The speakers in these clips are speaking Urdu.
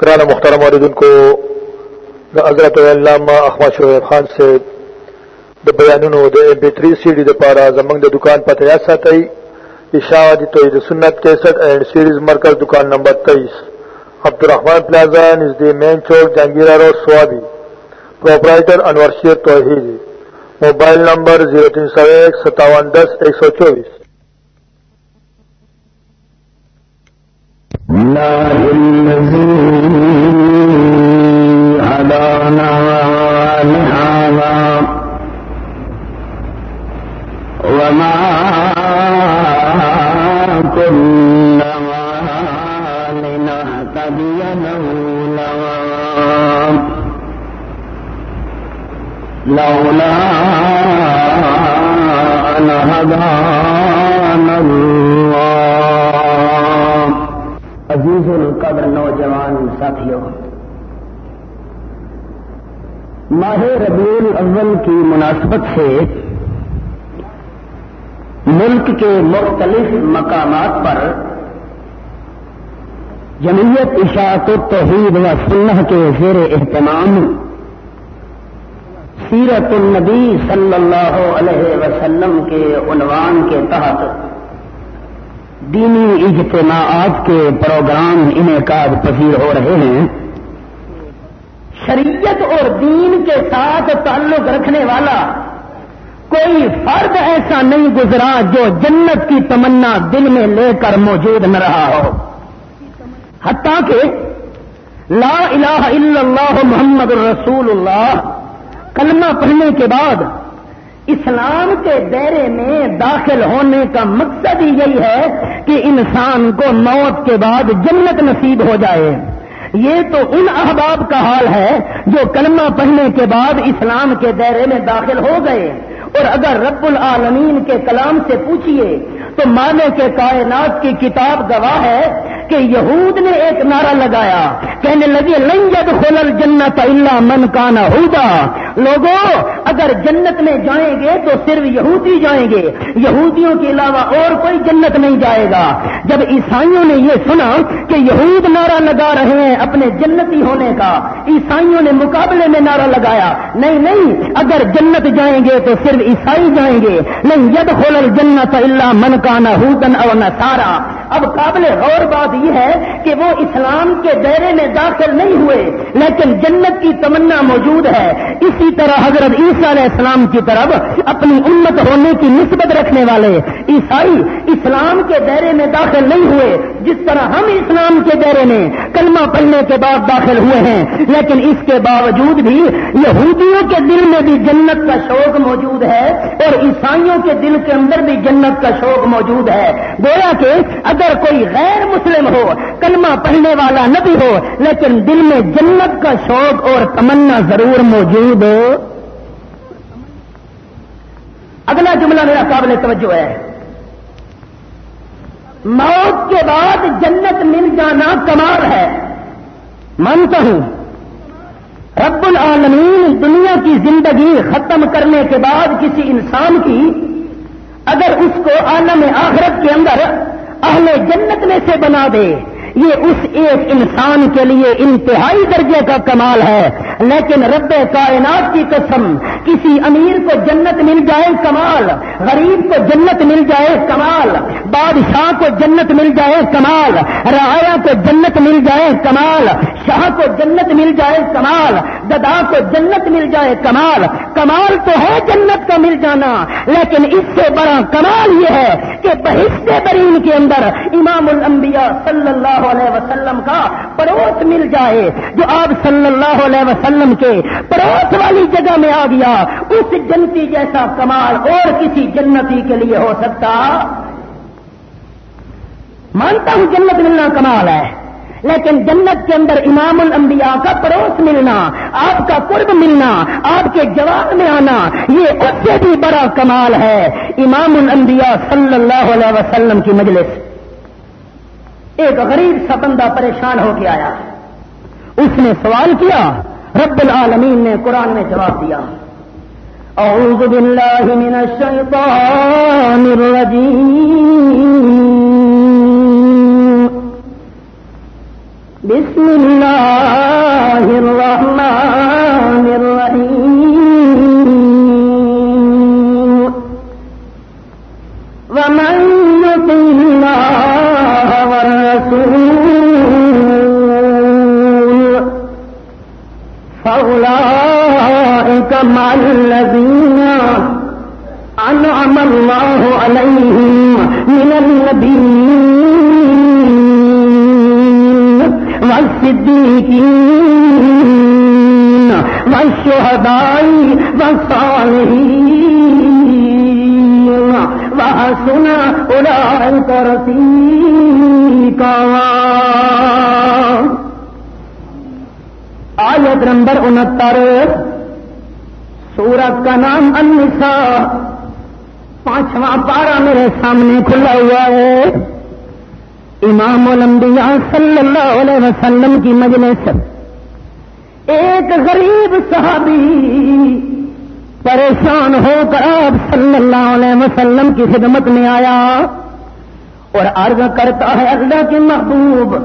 کرانا مختار مردن کو دا حضرت علامہ احمد شعیب خان سے د بیانونو د ایم پی 3 سی ڈی د پارا زمنګ د دکان پته یا ساتي اشاعت توحید سنت 61 اینڈ سیریز مرکز دکان نمبر 23 عبدالرحمن پلازا نزد مین چوک، Jahangira road Swabi proprietor Anwar Sher Tauheed mobile number 03015710124 الله الذي هدانا لهذا وما كنا لنهتدي لولا لولا أن هدانا الله. عزیز القدر نوجوان ساتھیوں ماہ ربیع الاول کی مناسبت سے ملک کے مختلف مقامات پر جمعیت اشاعت توحید و سنہ کے زیر اہتمام سیرت النبی صلی اللہ علیہ وسلم کے عنوان کے تحت دینی اجتماعات کے پروگرام انعقاد پذیر ہو رہے ہیں۔ شریعت اور دین کے ساتھ تعلق رکھنے والا کوئی فرد ایسا نہیں گزرا جو جنت کی تمنا دل میں لے کر موجود نہ رہا ہو۔ حتیٰ کہ لا الہ الا اللہ محمد الرسول اللہ، کلمہ پڑھنے کے بعد اسلام کے دائرے میں داخل ہونے کا مقصد ہی یہی ہے کہ انسان کو موت کے بعد جنت نصیب ہو جائے۔ یہ تو ان احباب کا حال ہے جو کلمہ پڑھنے کے بعد اسلام کے دائرے میں داخل ہو گئے۔ اور اگر رب العالمین کے کلام سے پوچھیے تو مانے کے کائنات کی کتاب گواہ ہے کہ یہود نے ایک نعرہ لگایا، کہنے لگے لنجد خلل جنت اللہ من کانا ہوگا لوگوں اگر جنت میں جائیں گے تو صرف یہودی جائیں گے، یہودیوں کے علاوہ اور کوئی جنت نہیں جائے گا۔ جب عیسائیوں نے یہ سنا کہ یہود نعرہ لگا رہے ہیں اپنے جنتی ہونے کا، عیسائیوں نے مقابلے میں نعرہ لگایا، نہیں نہیں، اگر جنت جائیں گے تو صرف عیسائی جائیں گے۔ نہیں ید خلل جنت اللہ من کانا ہودن اور نسارا اب قابل غور بات یہ ہے کہ وہ اسلام کے دائرے میں داخل نہیں ہوئے، لیکن جنت کی تمنا موجود ہے۔ اسی طرح حضرت عیسیٰ علیہ السلام کی طرف اپنی امت ہونے کی نسبت رکھنے والے عیسائی اسلام کے دائرے میں داخل نہیں ہوئے، جس طرح ہم اسلام کے دائرے میں کلمہ پڑھنے کے بعد داخل ہوئے ہیں۔ لیکن اس کے باوجود بھی یہودیوں کے دل میں بھی جنت کا شوق موجود ہے اور عیسائیوں کے دل کے اندر بھی جنت کا شوق موجود ہے۔ گویا کہ اگر کوئی غیر مسلم ہو، کلمہ پڑھنے والا نہ بھی ہو، لیکن دل میں جنت کا شوق اور تمنا ضرور موجود۔ ہو اگلا جملہ میرا قابل توجہ ہے۔ موت کے بعد جنت مل جانا کمال ہے۔ مانتا ہوں۔ رب العالمین دنیا کی زندگی ختم کرنے کے بعد کسی انسان کی کو عالم آخرت کے اندر اہل جنت میں سے بنا دے، یہ اس ایک انسان کے لیے انتہائی درجے کا کمال ہے۔ لیکن رب کائنات کی قسم، کسی امیر کو جنت مل جائے کمال، غریب کو جنت مل جائے کمال، بادشاہ کو جنت مل جائے کمال، رعایا کو جنت مل جائے کمال، شاہ کو جنت مل جائے کمال ددا کو جنت مل جائے کمال کمال تو ہے جنت کا مل جانا، لیکن اس سے بڑا کمال یہ ہے کہ بہشت برین کے اندر امام الانبیاء صلی اللہ علیہ وسلم کا پڑوس مل جائے، جو آپ صلی اللہ علیہ وسلم کے پڑوس والی جگہ میں آ گیا۔ اس جنتی جیسا کمال اور کسی جنتی کے لیے ہو سکتا۔ مانتا ہوں جنت ملنا کمال ہے، لیکن جنت کے اندر امام الانبیاء کا پڑوس ملنا، آپ کا قرب ملنا، آپ کے جواب میں آنا، یہ اس سے بھی بڑا کمال ہے۔ امام الانبیاء صلی اللہ علیہ وسلم کی مجلس۔ ایک غریب سا بندہ پریشان ہو کے آیا۔ اس نے سوال کیا رب العالمین نے قرآن میں جواب دیا۔ اعوذ باللہ من الشیطان الرجیم۔ بسم اللہ الرحمن الرحیم۔ مع الذين أنعم الله عليهم من النبيين والصديقين والشهداء والصالحين وحسن أولئك رفيقا آیت نمبر انہتر سورت کا نام النساء۔ پانچواں پارا میرے سامنے کھلا ہوا ہے۔ امام الانبیاء صلی اللہ علیہ وسلم کی مجلس۔ ایک غریب صحابی پریشان ہو کر آپ صلی اللہ علیہ وسلم کی خدمت میں آیا اور عرض کرتا ہے، اللہ کے محبوب،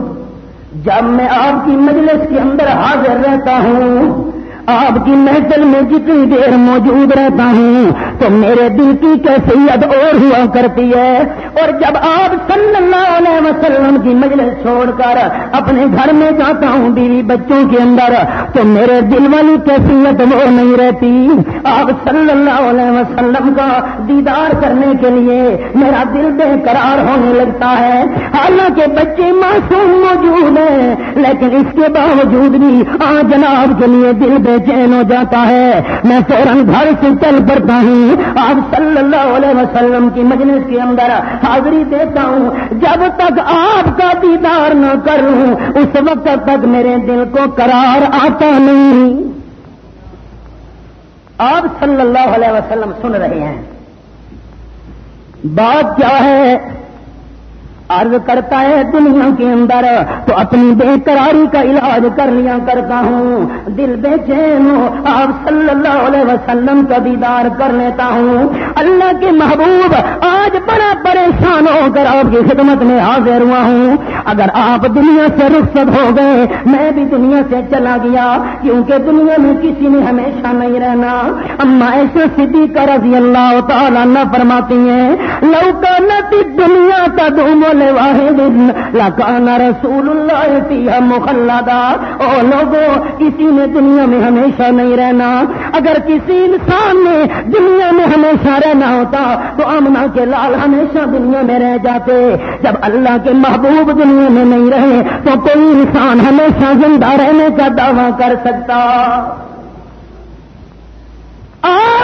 جب میں آپ کی مجلس کے اندر حاضر رہتا ہوں آپ کی محفل میں جتنی دیر موجود رہتا ہوں تو میرے دل کی کیفیت اور ہوا کرتی ہے۔ اور جب آپ صلی اللہ علیہ وسلم کی مجلس چھوڑ کر اپنے گھر میں جاتا ہوں بیوی بچوں کے اندر، تو میرے دل والی کیفیت وہ نہیں رہتی۔ آپ صلی اللہ علیہ وسلم کا دیدار کرنے کے لیے میرا دل بے قرار ہونے لگتا ہے۔ حالانکہ بچے معصوم موجود ہیں، لیکن اس کے باوجود بھی آ جناب کے لیے دل بے چین ہو جاتا ہے۔ میں فوراً گھر سے چل پڑتا ہوں۔ آپ صلی اللہ علیہ وسلم کی مجلس کے اندر حاضری دیتا ہوں۔ جب تک آپ کا دیدار نہ کروں، اس وقت تک میرے دل کو قرار آتا نہیں۔ آپ صلی اللہ علیہ وسلم سن رہے ہیں۔ بات کیا ہے؟ عرض کرتا ہے دنیا کے اندر، تو اپنی بے قراری کا علاج کر لیا کرتا ہوں۔ دل بے چین ہو، آپ صلی اللہ علیہ وسلم کا دیدار کر لیتا ہوں۔ اللہ کے محبوب آج بڑا پریشان ہو کر آپ کی خدمت میں حاضر ہوا ہوں۔ اگر آپ دنیا سے رخصت ہو گئے، میں بھی دنیا سے چلا گیا، کیونکہ دنیا میں کسی نے ہمیشہ نہیں رہنا۔ اما ایسے سدھی کا رضی اللہ تعالیٰ نہ فرماتی ہیں لوکا نتی دنیا کا دھوم واحد لکانا رسول اللہ فیہا مخلدا او لوگوں کسی نے دنیا میں ہمیشہ نہیں رہنا۔ اگر کسی انسان نے دنیا میں ہمیشہ رہنا ہوتا، تو آمنا کے لال ہمیشہ دنیا میں رہ جاتے۔ جب اللہ کے محبوب دنیا میں نہیں رہے، تو کوئی انسان ہمیشہ زندہ رہنے کا دعویٰ کر سکتا۔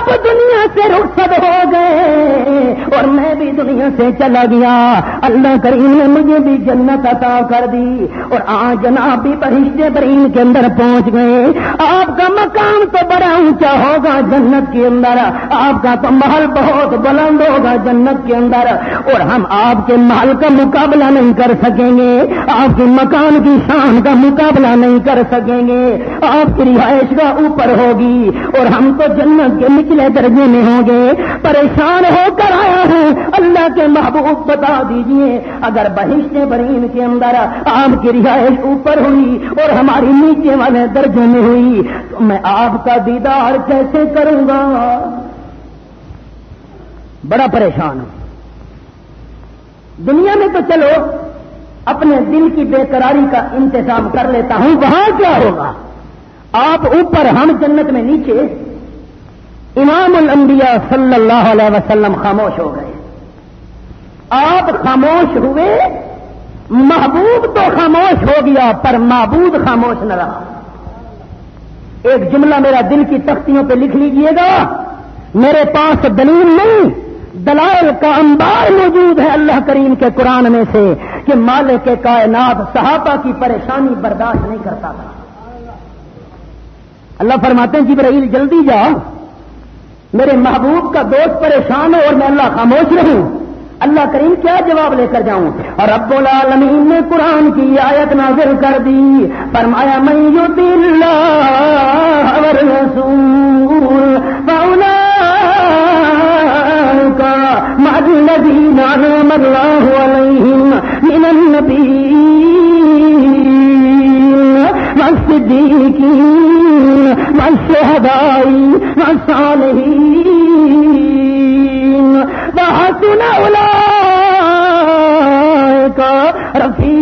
آپ دنیا سے رخصت ہو گئے اور میں بھی دنیا سے چلا گیا۔ اللہ کریم نے مجھے بھی جنت عطا کر دی اور آج جناب بھی فرشتے برین کے اندر پہنچ گئے۔ آپ کا مقام تو بڑا اونچا ہوگا جنت کے اندر۔ آپ کا تو محل بہت بلند ہوگا جنت کے اندر۔ اور ہم آپ کے محل کا مقابلہ نہیں کر سکیں گے۔ آپ کے مکان کی شان کا مقابلہ نہیں کر سکیں گے۔ آپ کی رہائش کا اوپر ہوگی اور ہم تو جنت کے نچلے درجے میں ہوں گے، پریشان ہو کر آیا ہوں۔ اللہ کے محبوب بتا دیجیے، اگر بہشت برین کے اندر آپ کی رہائش اوپر ہوئی اور ہماری نیچے والے درجے میں ہوئی، تو میں آپ کا دیدار کیسے کروں گا؟ بڑا پریشان ہوں۔ دنیا میں تو چلو، اپنے دل کی بے قراری کا انتظام کر لیتا ہوں، وہاں کیا ہوگا؟ آپ اوپر، ہم جنت میں نیچے۔ امام الانبیاء صلی اللہ علیہ وسلم خاموش ہو گئے۔ آپ خاموش ہوئے، محبوب تو خاموش ہو گیا، پر معبود خاموش نہ رہا۔ ایک جملہ میرا دل کی تختیوں پہ لکھ لیجیے گا۔ میرے پاس دلیل نہیں، دلائل کا انبار موجود ہے اللہ کریم کے قرآن میں سے، کہ مالک کے کائنات صحابہ کی پریشانی برداشت نہیں کرتا تھا۔ اللہ فرماتے ہیں، جبرائیل جلدی جا میرے محبوب کا دوست پریشان ہے اور میں اللہ خاموش رہوں۔ اللہ کریم کیا جواب لے کر جاؤں؟ اور رب العالمین نے قرآن کی آیت نازل کر دی۔ فرمایا میں یو دل رسول پونا کا مدینہ اللہ علیہم من النبی والصديقين والشهداء والصالحين وحسن أولئك رفیع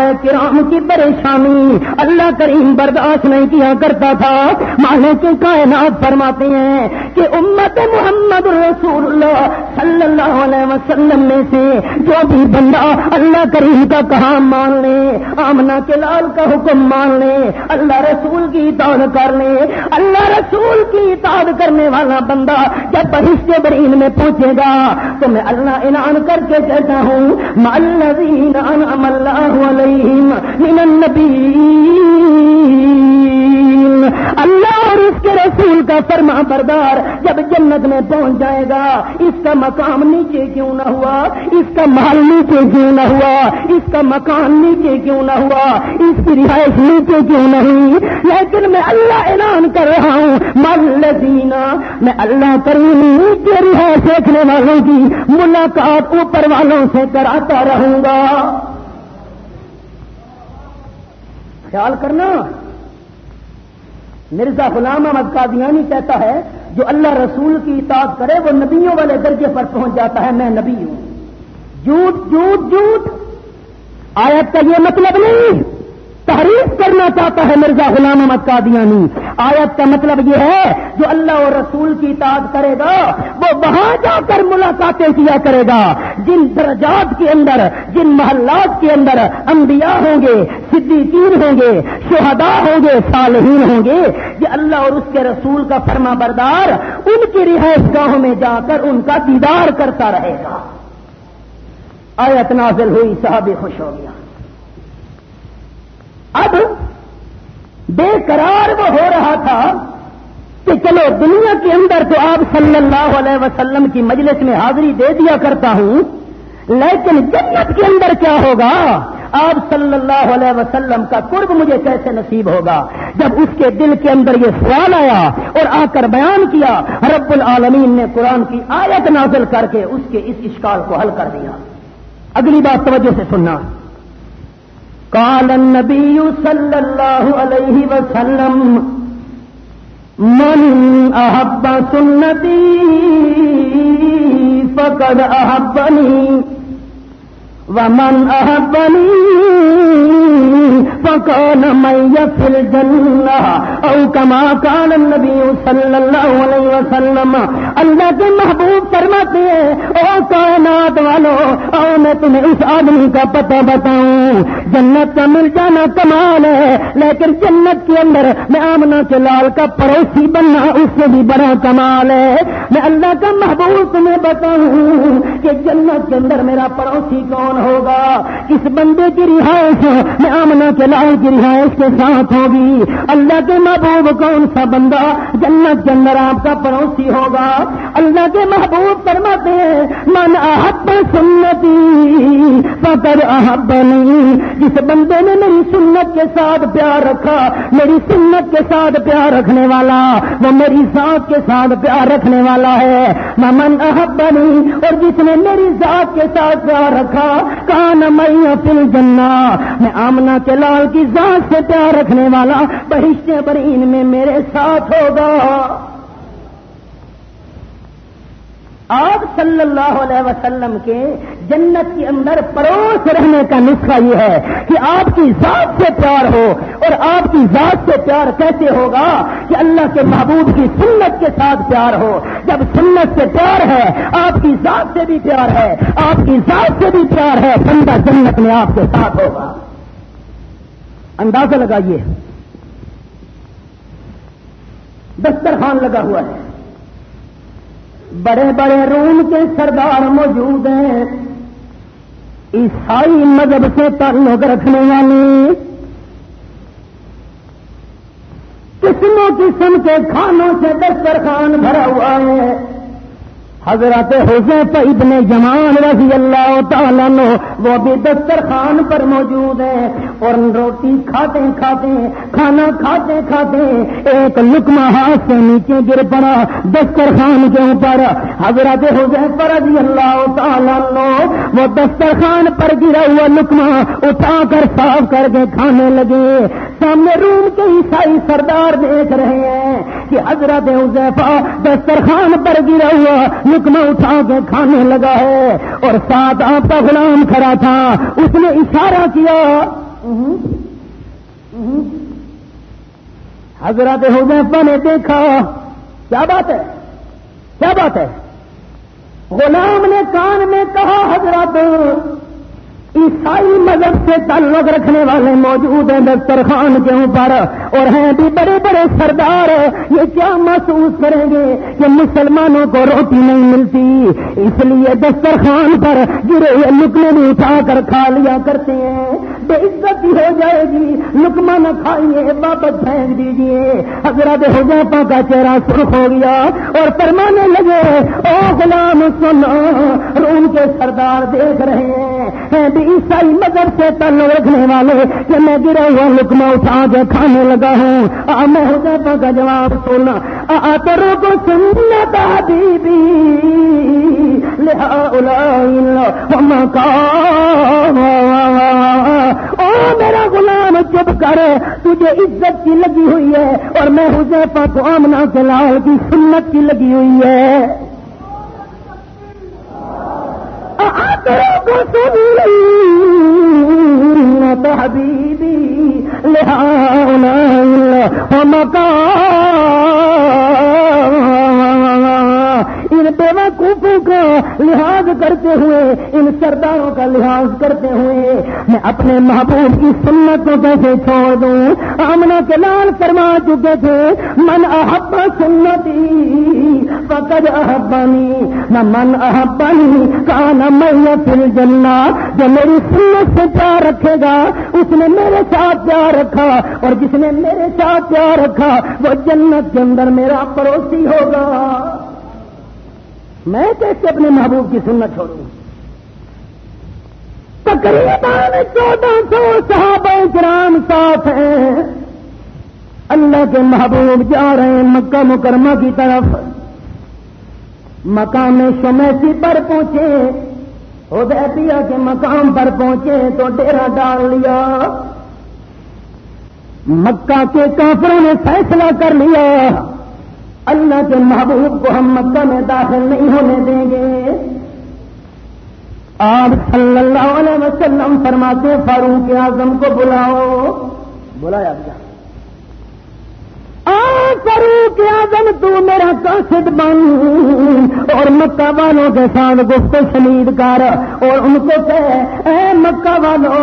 صحابہ کرام کی پریشانی اللہ کریم برداشت نہیں کیا کرتا تھا۔ مانے کے کائنات فرماتے ہیں کہ امت محمد رسول اللہ صلی اللہ علیہ وسلم میں سے جو بھی بندہ اللہ کریم کا کہاں مان لے آمنا کے لال کا حکم مان لے، اللہ رسول کی اطاعت کر لے، اللہ رسول کی اطاعت کرنے والا بندہ جب بہشت برین میں پہنچے گا، تو میں اللہ اعلان کر کے کہتا ہوں مالذین انعم اللہ علیہم من النبیین اللہ اور اس کے رسول کا فرما بردار جب جنت میں پہنچ جائے گا، اس کا مقام نیچے کیوں نہ ہوا؟ اس کا محل نیچے کیوں نہ ہوا؟ اس کا مکان نیچے کیوں نہ ہوا؟ اس کی رہائش نیچے کیوں نہیں؟ لیکن میں اللہ اعلان کر رہا ہوں ملزینہ میں اللہ کریم نیچے رہائش دیکھنے والوں کی ملاقات اوپر والوں سے کراتا رہوں گا۔ خیال کرنا۔ مرزا غلام احمد قادیانی کہتا ہے، جو اللہ رسول کی اطاعت کرے، وہ نبیوں والے درجے پر پہنچ جاتا ہے، میں نبی ہوں۔ جھوٹ جھوٹ جھوٹ۔ آیت کا یہ مطلب نہیں۔ تحریف کرنا چاہتا ہے مرزا غلام احمد قادیانی۔ آیت کا مطلب یہ ہے، جو اللہ اور رسول کی اطاعت کرے گا، وہ وہاں جا کر ملاقاتیں کیا کرے گا۔ جن درجات کے اندر، جن محلات کے اندر انبیاء ہوں گے، صدیقین ہوں گے، شہداء ہوں گے، صالحین ہوں گے، یہ اللہ اور اس کے رسول کا فرما بردار ان کی رہائش گاہوں میں جا کر ان کا دیدار کرتا رہے گا۔ آیت نازل ہوئی، صحابی خوش ہو گیا۔ اب بے قرار وہ ہو رہا تھا کہ چلو دنیا کے اندر تو آپ صلی اللہ علیہ وسلم کی مجلس میں حاضری دے دیا کرتا ہوں، لیکن جنت کے اندر کیا ہوگا؟ آپ صلی اللہ علیہ وسلم کا قرب مجھے کیسے نصیب ہوگا؟ جب اس کے دل کے اندر یہ سوال آیا اور آ کر بیان کیا، رب العالمین نے قرآن کی آیت نازل کر کے اس کے اس اشکال کو حل کر دیا۔ اگلی بات توجہ سے سننا۔ قال النبي صلى الله عليه وسلم من أحب سنتي فقد أحبني ومن أحبني فكان من في الجنة أو كما قال النبي صلى الله عليه وسلم، اللہ کے محبوب فرماتے ہیں، او کائنات والو او میں تمہیں اس آدمی کا پتہ بتاؤں۔ جنت کا مل جانا کمال ہے، لیکن جنت کے اندر میں آمنا کے لال کا پڑوسی بننا اس سے بھی بڑا کمال ہے۔ میں اللہ کا محبوب تمہیں بتاؤں کہ جنت کے اندر میرا پڑوسی کون ہوگا؟ اس بندے کی رہائش میں آمنا کے لال کی رہائش کے ساتھ ہوگی۔ اللہ کے محبوب کون سا بندہ جنت کے اندر آپ کا پڑوسی ہوگا؟ اللہ کے محبوب فرماتے ہیں، من احب سنتی فقر احب نہیں جس بندے نے میری سنت کے ساتھ پیار رکھا، میری سنت کے ساتھ پیار رکھنے والا، وہ میری ذات کے ساتھ پیار رکھنے والا ہے۔ من احب نہیں اور جس نے میری ذات کے ساتھ پیار رکھا، کان میں فل جنا میں آمنا کے لال کی ذات سے پیار رکھنے والا بہشتے برین میں میرے ساتھ ہوگا۔ آپ صلی اللہ علیہ وسلم کے جنت کے اندر پڑوس رہنے کا نسخہ یہ ہے کہ آپ کی ذات سے پیار ہو اور آپ کی ذات سے پیار کیسے ہوگا کہ اللہ کے محبوب کی سنت کے ساتھ پیار ہو۔ جب سنت سے پیار ہے، آپ کی ذات سے بھی پیار ہے۔ آپ کی ذات سے بھی پیار ہے، بندہ جنت میں آپ کے ساتھ ہوگا۔ اندازہ لگائیے۔ دسترخوان لگا ہوا ہے۔ بڑے بڑے روم کے سردار موجود ہیں۔ عیسائی مذہب سے تعلق رکھنے والے۔ قسموں قسم کے کھانوں سے دسترخوان بھرا ہوا ہے۔ حضرت حضیف ابن جمان رضی اللہ تعالیٰ نو وہ بھی دسترخوان پر موجود ہے اور روٹی کھاتے کھاتے، کھانا کھاتے کھاتے ایک لکما ہاتھ سے نیچے گر پڑا دسترخوان کے اوپر۔ حضرت حضیف رضی اللہ تعالیٰ نو وہ دسترخوان پر گرا ہوا لکما اٹھا کر صاف کر کے کھانے لگے۔ سامنے روم کے عیسائی سردار دیکھ رہے ہیں کہ حضرت حضیفہ دسترخوان پر گرا ہوا لکما اٹھا کے کھانے لگا ہے اور ساتھ آپ کا غلام کھڑا تھا، اس نے اشارہ کیا۔ حضرت حضیفہ نے دیکھا، کیا بات ہے؟ کیا بات ہے؟ غلام نے کان میں کہا، حضرت عیسائی مذہب سے تعلق رکھنے والے موجود ہیں دسترخوان کے اوپر، اور ہیں بھی بڑے بڑے سردار۔ یہ کیا محسوس کریں گے کہ مسلمانوں کو روٹی نہیں ملتی؟ اس لیے دسترخوان پر گرے ہوئے لکمے بھی اٹھا کر کھا لیا کرتے ہیں۔ بے عزتی ہو جائے گی۔ لکما نہ کھائیے، واپس پھینک دیجیے حضرت حجافہ کا چہرہ سرخ ہو گیا اور فرمانے لگے، او غلام سنو، روم کے سردار دیکھ رہے ہیں۔ عیسائی مذہب سے تعلق رکھنے والے کہ میں گرا ہوا لکما اٹھا کے کھانے لگا ہوں۔ آ، میں حجافہ کا جواب سننا۔ آ کرو کو سننا بی او، میرا غلام، چپ کر۔ تجھے عزت کی لگی ہوئی ہے اور میں حجیفہ کو آمنا کے لال کی سنت کی لگی ہوئی ہے۔ کو حبیبی لہٰذا ان بے کا لحاظ کرتے ہوئے، ان سرداروں کا لحاظ کرتے ہوئے، میں اپنے محبوب کی سنت کو کیسے چھوڑ دوں؟ آمنا کے لال فرما چکے تھے، من احب سنتی، فقد احبانی نہ من احبانی کا نہ میں پھر جلنا جو میری سنت سے پیار رکھے گا، اس نے میرے ساتھ پیار رکھا، اور جس نے میرے ساتھ پیار رکھا، وہ جنت کے اندر میرا پڑوسی ہوگا۔ میں کیسے اپنے محبوب کی سنت چھوڑوں؟ تقریباً چودہ سو صحابہ کرام ساتھ ہیں۔ اللہ کے محبوب جا رہے ہیں مکہ مکرمہ کی طرف۔ مقام شمیسی پر پہنچے۔ ادیبیا کے مقام پر پہنچے تو ڈیرا ڈال لیا۔ مکہ کے کافروں نے فیصلہ کر لیا۔ اللہ کے محبوب کو ہم مکہ میں داخل نہیں ہونے دیں گے۔ آپ صلی اللہ علیہ وسلم فرماتے، فاروق اعظم کو بلاؤ۔ بلایا کیا؟ فروخ اعظم تو میرا قاصد بن۔ اور مکہ والوں کے ساتھ گفت شنید کر اور ان کو کہ، اے مکہ والوں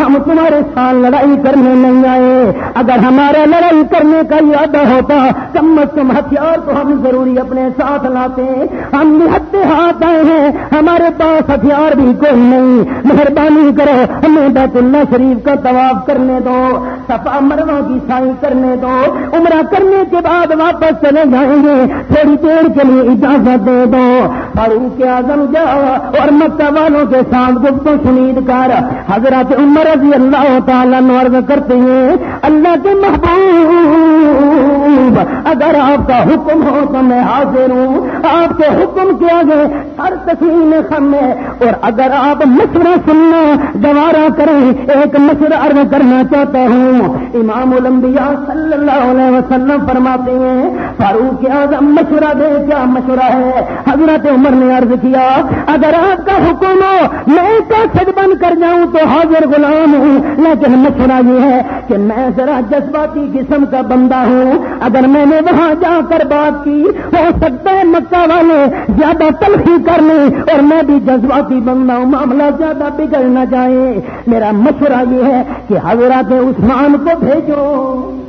ہم تمہارے ساتھ لڑائی کرنے نہیں آئے۔ اگر ہمارا لڑائی کرنے کا ارادہ ہوتا، کم از کم ہتھیار تو ہم ضروری اپنے ساتھ لاتے۔ ہم نہتے ہاتھ آئے ہیں، ہمارے پاس ہتھیار بھی کوئی نہیں۔ مہربانی کرو، ہمیں بیت اللہ شریف کا طواف کرنے دو، صفا مروا کی سائی کرنے دو۔ عمرہ کرنے کے بعد واپس چلے جائیں گے، تھوڑی دیر کے لیے اجازت دے دو۔ فاروق اعظم جاؤ اور مکہ والوں کے ساتھ گفت سنید کر۔ حضرت عمر رضی اللہ تعالیٰ نرد کرتے ہیں، اللہ کے محبوب، اگر آپ کا حکم ہو تو میں حاضر ہوں۔ آپ کے حکم کے آگے ہر تسلیم خم ہے۔ اور اگر آپ مشورہ سننا دوبارہ کریں، ایک مشورہ عرض کرنا چاہتا ہوں۔ امام الانبیاء صلی اللہ علیہ وسلم فرماتے ہیں۔ فاروق اعظم مشورہ دے، کیا مشورہ ہے؟ حضرت عمر نے عرض کیا، اگر آپ کا حکم ہو، میں کا سج بند کر جاؤں تو حاضر غلام ہوں۔ لیکن مشورہ یہ ہے کہ میں ذرا جذباتی قسم کا بندہ ہوں۔ اگر میں نے وہاں جا کر بات کی، ہو سکتا ہے مکہ والے زیادہ تلخی کر لیں اور میں بھی جذباتی بندہ ہوں، معاملہ زیادہ بگڑ نہ جائے۔ میرا مشورہ یہ ہے کہ حضرات عثمان کو بھیجو۔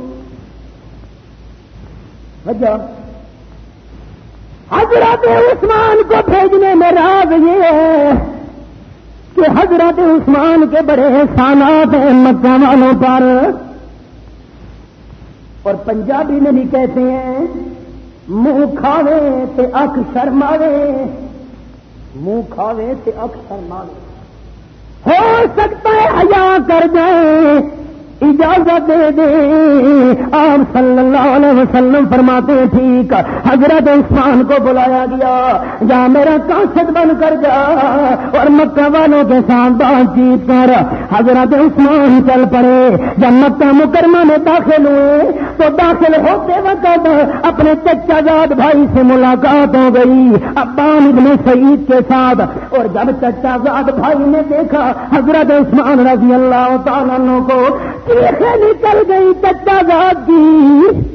اچھا۔ حضرت عثمان کو بھیجنے میں راز یہ ہے کہ حضرت عثمان کے بڑے احسانات ہیں مکہ والوں پر۔ اور پنجابی میں بھی کہتے ہیں، منہ کھاوے تے اک شرماوے۔ منہ کھاوے تے اک شرماوے۔ ہو سکتا ہے حیا کر جائیں اجازت دے دے۔ آپ صلی اللہ علیہ وسلم فرماتے ہیں، ٹھیک۔ حضرت عثمان کو بلایا گیا۔ جا میرا کاشت بن کر جا۔ اور مکہ والوں کے ساتھ بات چیت کر۔ حضرت عثمان چل پڑے۔ جب مکہ مکرمہ میں داخل ہوئے، تو داخل ہوتے وقت اپنے چچا جاد بھائی سے ملاقات ہو گئی ابان ابن سعید کے ساتھ۔ اور جب چچا زاد بھائی نے دیکھا، حضرت عثمان رضی اللہ تعالیٰ کو نکل گئی چچا دی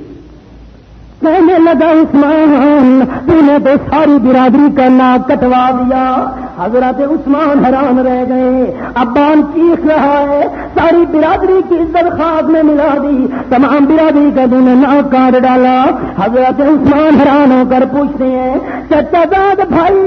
کہنے لگا عثمان تو نے تو ساری برادری کا ناک کٹوا دیا۔ حضرت عثمان حیران رہ گئے۔ ابان چیخ رہا ہے۔ ساری برادری کی عزت خاص میں ملا دی۔ تمام برادری کا نے ناک کاٹ ڈالا۔ حضرت عثمان حیران ہو کر پوچھتے ہیں چچا داد بھائی،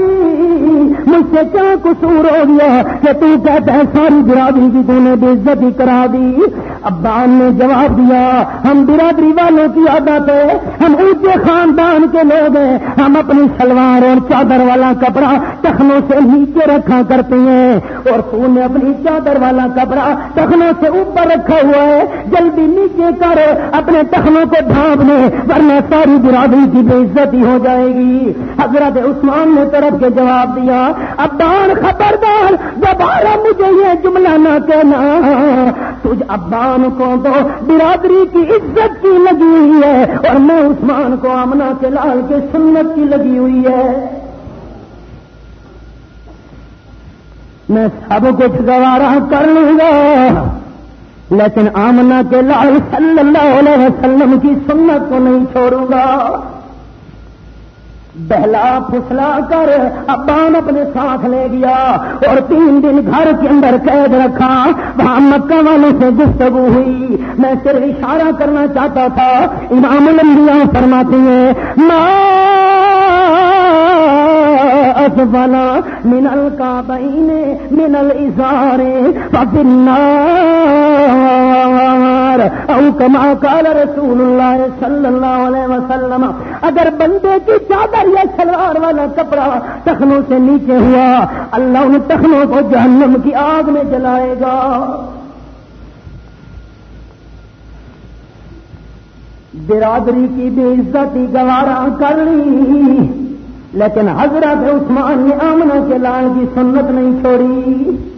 مجھ سے کیا قصور ہو گیا کہ تو کہتا ہے ساری برادری کی تو نے بے عزتی کرا دی؟ ابان نے جواب دیا، ہم برادری والوں کی عادت ہے، ہم اونچے خاندان کے لوگ ہیں۔ ہم اپنی سلوار اور چادر والا کپڑا ٹخنوں سے نیچے رکھا کرتے ہیں۔ اور تو نے اپنی چادر والا کپڑا ٹخنوں سے اوپر رکھا ہوا ہے۔ جلدی نیچے کر اپنے ٹخنوں کو ڈھانپ لے، ورنہ ساری برادری کی بے عزتی ہو جائے گی۔ حضرت عثمان نے طرف کے جواب دیا اب بان خبردار، دوبارہ مجھے یہ جملہ نہ کہنا۔ تجھ ابان کو تو برادری کی عزت کی لگی ہوئی ہے اور میں عثمان کو آمنا کے لال کے سنت کی لگی ہوئی ہے۔ میں سب کچھ گوارا کر لوں گا، لیکن آمنا کے لال صلی اللہ علیہ وسلم کی سنت کو نہیں چھوڑوں گا۔ بہلا پھسلا کر ابان اپنے ساتھ لے گیا اور تین دن گھر کے اندر قید رکھا، وہاں مکہ والوں سے گفتگو ہوئی۔ میں صرف اشارہ کرنا چاہتا تھا، امام الانبیاء فرماتے ہیں اسفلا من القابین من الازارے فبنار او کما قال رسول اللہ صلی اللہ علیہ وسلم اگر بندے کی چادر یا سلوار والا کپڑا تخنوں سے نیچے ہوا، اللہ ان تخنوں کو جہنم کی آگ میں جلائے گا۔ برادری کی بے عزتی گوارا کر لی، لیکن حضرت عثمان نے آمنا کے لال کی سنت نہیں چھوڑی۔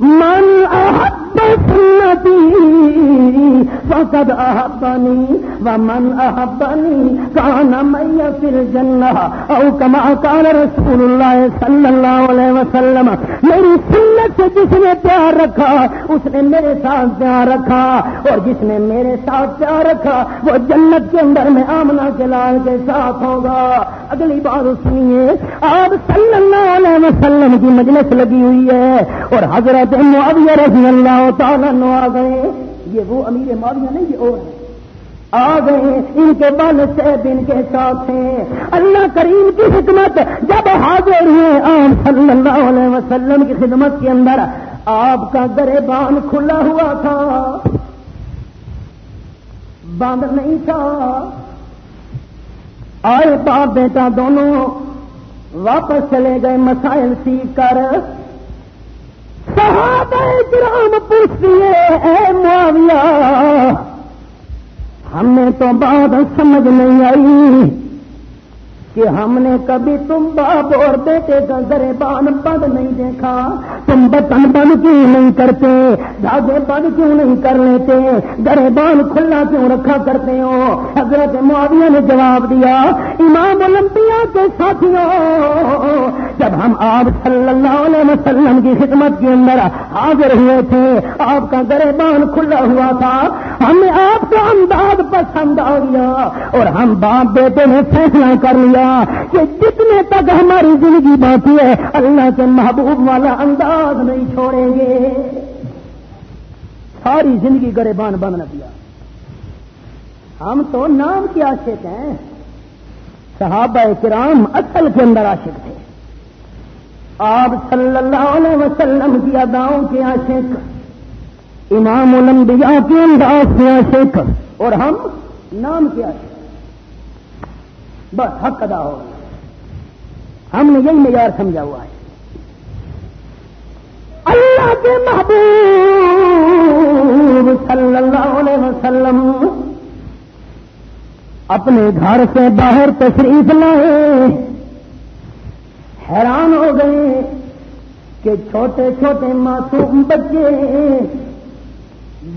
من احب سنتی فقد احبنی ومن احبنی کان می فی الجنہ او کما کان رسول اللہ صلی اللہ علیہ وسلم، میری سنت سے جس نے پیار رکھا، اس نے میرے ساتھ پیار رکھا، اور جس نے میرے ساتھ پیار رکھا، وہ جنت کے اندر میں آمنا کے لال کے ساتھ ہوگا۔ اگلی بات سنیے، آپ صلی اللہ علیہ وسلم کی مجلس لگی ہوئی ہے، اور حضرت معاویہ رضی اللہ تعالیٰ نو آ گئے۔ یہ وہ امیر معاویہ نہیں، یہ اور ہے آ گئے، ان کے بال سے دن کے ساتھ ہیں۔ اللہ کریم کی خدمت جب حاضر ہوئے عام صلی اللہ علیہ وسلم کی خدمت کے اندر، آپ کا گرے بان کھلا ہوا تھا۔ بند نہیں تھا۔ آئے باپ بیٹا دونوں واپس چلے گئے مسائل سیکھ کر۔ صحابہ کرام پوچھتی ہے اے معاویہ، ہمیں تو بات سمجھ نہیں آئی کہ ہم نے کبھی تم باپ اور بیٹے کا گرے بان بند نہیں دیکھا۔ تم بتن بند کیوں نہیں کرتے؟ دھاگے بند کیوں نہیں کر لیتے؟ گرے بان کھلا کیوں رکھا کرتے ہو؟ حضرت معاویہ نے جواب دیا، امام الانبیاء کے ساتھیوں جب ہم آپ صلی اللہ علیہ وسلم کی خدمت کے اندر حاضر ہوئے تھے، آپ کا گرے بان کھلا ہوا تھا، ہم نے آپ کا انداز پسند آ گیا اور ہم باپ بیٹے نے فیصلہ کر لیا کہ جتنے تک ہماری زندگی باقی ہے، اللہ کے محبوب والا انداز نہیں چھوڑیں گے۔ ساری زندگی گریبان بند نہ دیا۔ ہم تو نام کی عاشق ہیں۔ صحابہ کرام اصل کے اندر عاشق تھے۔ آپ صلی اللہ علیہ وسلم کی اداؤں کے عاشق، امام الانبیاء کے انداز کے عاشق، اور ہم نام کے عاشق۔ بس حق ادا ہو ہم نے یہی معیار سمجھا ہوا ہے۔ اللہ کے محبوب صلی اللہ علیہ وسلم اپنے گھر سے باہر تشریف لائے۔ حیران ہو گئے کہ چھوٹے چھوٹے معصوم بچے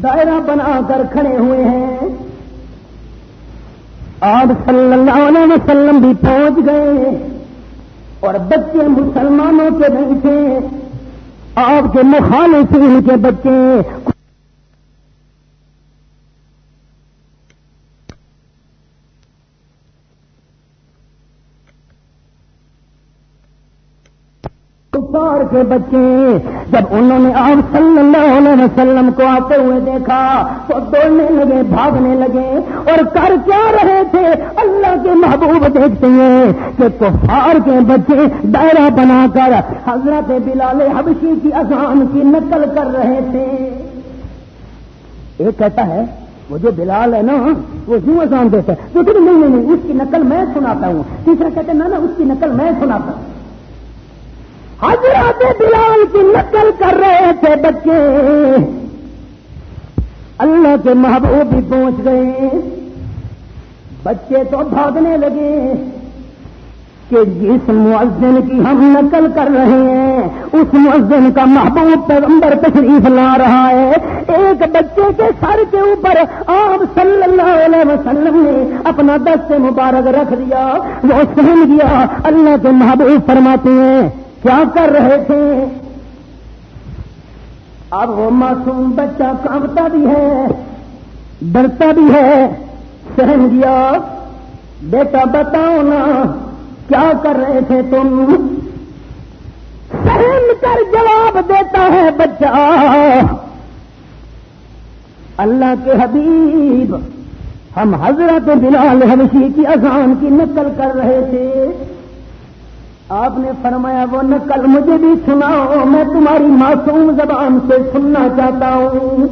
دائرہ بنا کر کھڑے ہوئے ہیں۔ آپ صلی اللہ علیہ وسلم بھی پہنچ گئے اور بچے مسلمانوں کے نہیں تھے آپ کے مخالفین کے بچے کفار کے بچے، جب انہوں نے آپ صلی اللہ علیہ وسلم کو آتے ہوئے دیکھا، تو دوڑنے لگے، بھاگنے لگے اور کر کیا رہے تھے؟ اللہ کے محبوب دیکھتے ہیں کہ کفار کے بچے دائرہ بنا کر حضرت بلال حبشی کی اذان کی نقل کر رہے تھے۔ ایک کہتا ہے، وہ جو بلال ہے نا، وہ یوں اذان دیتا ہے؟ تو نہیں نہیں نہیں، اس کی نقل میں سناتا ہوں۔ تیسرا کہتے ہیں نا نا اس کی نقل میں سناتا ہوں۔ حضرت بلال کی نقل کر رہے تھے بچے۔ اللہ کے محبوب بھی پہنچ گئے۔ بچے تو بھاگنے لگے کہ جس مؤذن کی ہم نقل کر رہے ہیں، اس مؤذن کا محبوب پیغمبر تشریف لا رہا ہے۔ ایک بچے کے سر کے اوپر آپ صلی اللہ علیہ وسلم نے اپنا دست مبارک رکھ دیا۔ وہ سہن گیا۔ اللہ کے محبوب فرماتے ہیں کیا کر رہے تھے؟ اب وہ معصوم بچہ کانپتا بھی ہے، ڈرتا بھی ہے۔ سہن گیا بیٹا بتاؤ نا، کیا کر رہے تھے تم؟ سہن کر جواب دیتا ہے بچہ۔ اللہ کے حبیب، ہم حضرت بلال حبشی کی اذان کی نقل کر رہے تھے۔ آپ نے فرمایا، وہ نقل مجھے بھی سناؤ، میں تمہاری معصوم زبان سے سننا چاہتا ہوں۔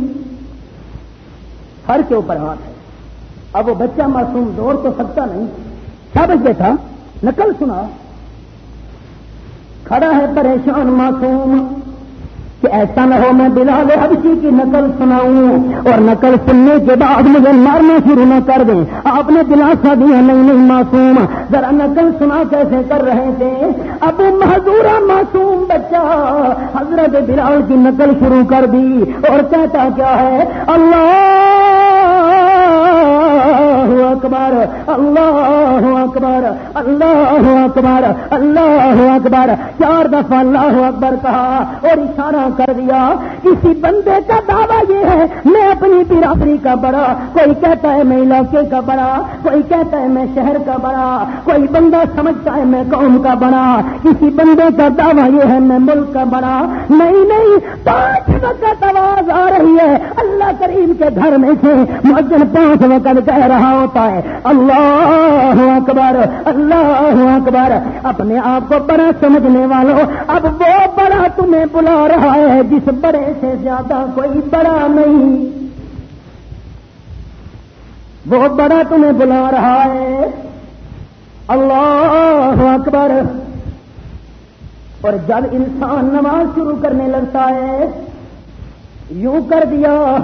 ہر کے اوپر ہاتھ ہے۔ اب وہ بچہ معصوم دوڑ تو سکتا نہیں۔ کیا بچے تھا نقل سنا کھڑا ہے پریشان معصوم۔ کہ ایسا نہ ہو میں بلال حبشی کی نقل سناؤں اور نقل سننے کے بعد مجھے مارنا شروع نہ کر دیں۔ آپ نے دلاسا دیا، نہیں نہیں، معصوم۔ ذرا نقل سنا کیسے کر رہے تھے۔ اب محضورہ معصوم بچہ حضرت بلال کی نقل شروع کر دی اور کہتا کیا ہے؟ اللہ! اکبر، اللہ اکبر اللہ اکبر اللہ اکبر۔ چار دفعہ اللہ اکبر کہا اور اشارہ کر دیا، کسی بندے کا دعویٰ یہ ہے، میں اپنی برادری کا بڑا، کوئی کہتا ہے میں علاقے کا بڑا، کوئی کہتا ہے میں شہر کا بڑا، کوئی بندہ سمجھتا ہے میں قوم کا بڑا۔ کسی بندے کا دعویٰ یہ ہے میں ملک کا بڑا۔ نہیں نہیں، پانچ وقت آواز آ رہی ہے۔ اللہ کریم کے گھر میں سے مجھے پانچ وقت کہہ رہا ہوتا ہے۔ اللہ اکبر اللہ اکبر۔ اپنے آپ کو بڑا سمجھنے والوں، اب وہ بڑا تمہیں بلا رہا ہے جس بڑے سے زیادہ کوئی بڑا نہیں۔ وہ بڑا تمہیں بلا رہا ہے۔ اللہ اکبر۔ اور جب انسان نماز شروع کرنے لگتا ہے، یوں کر دیا۔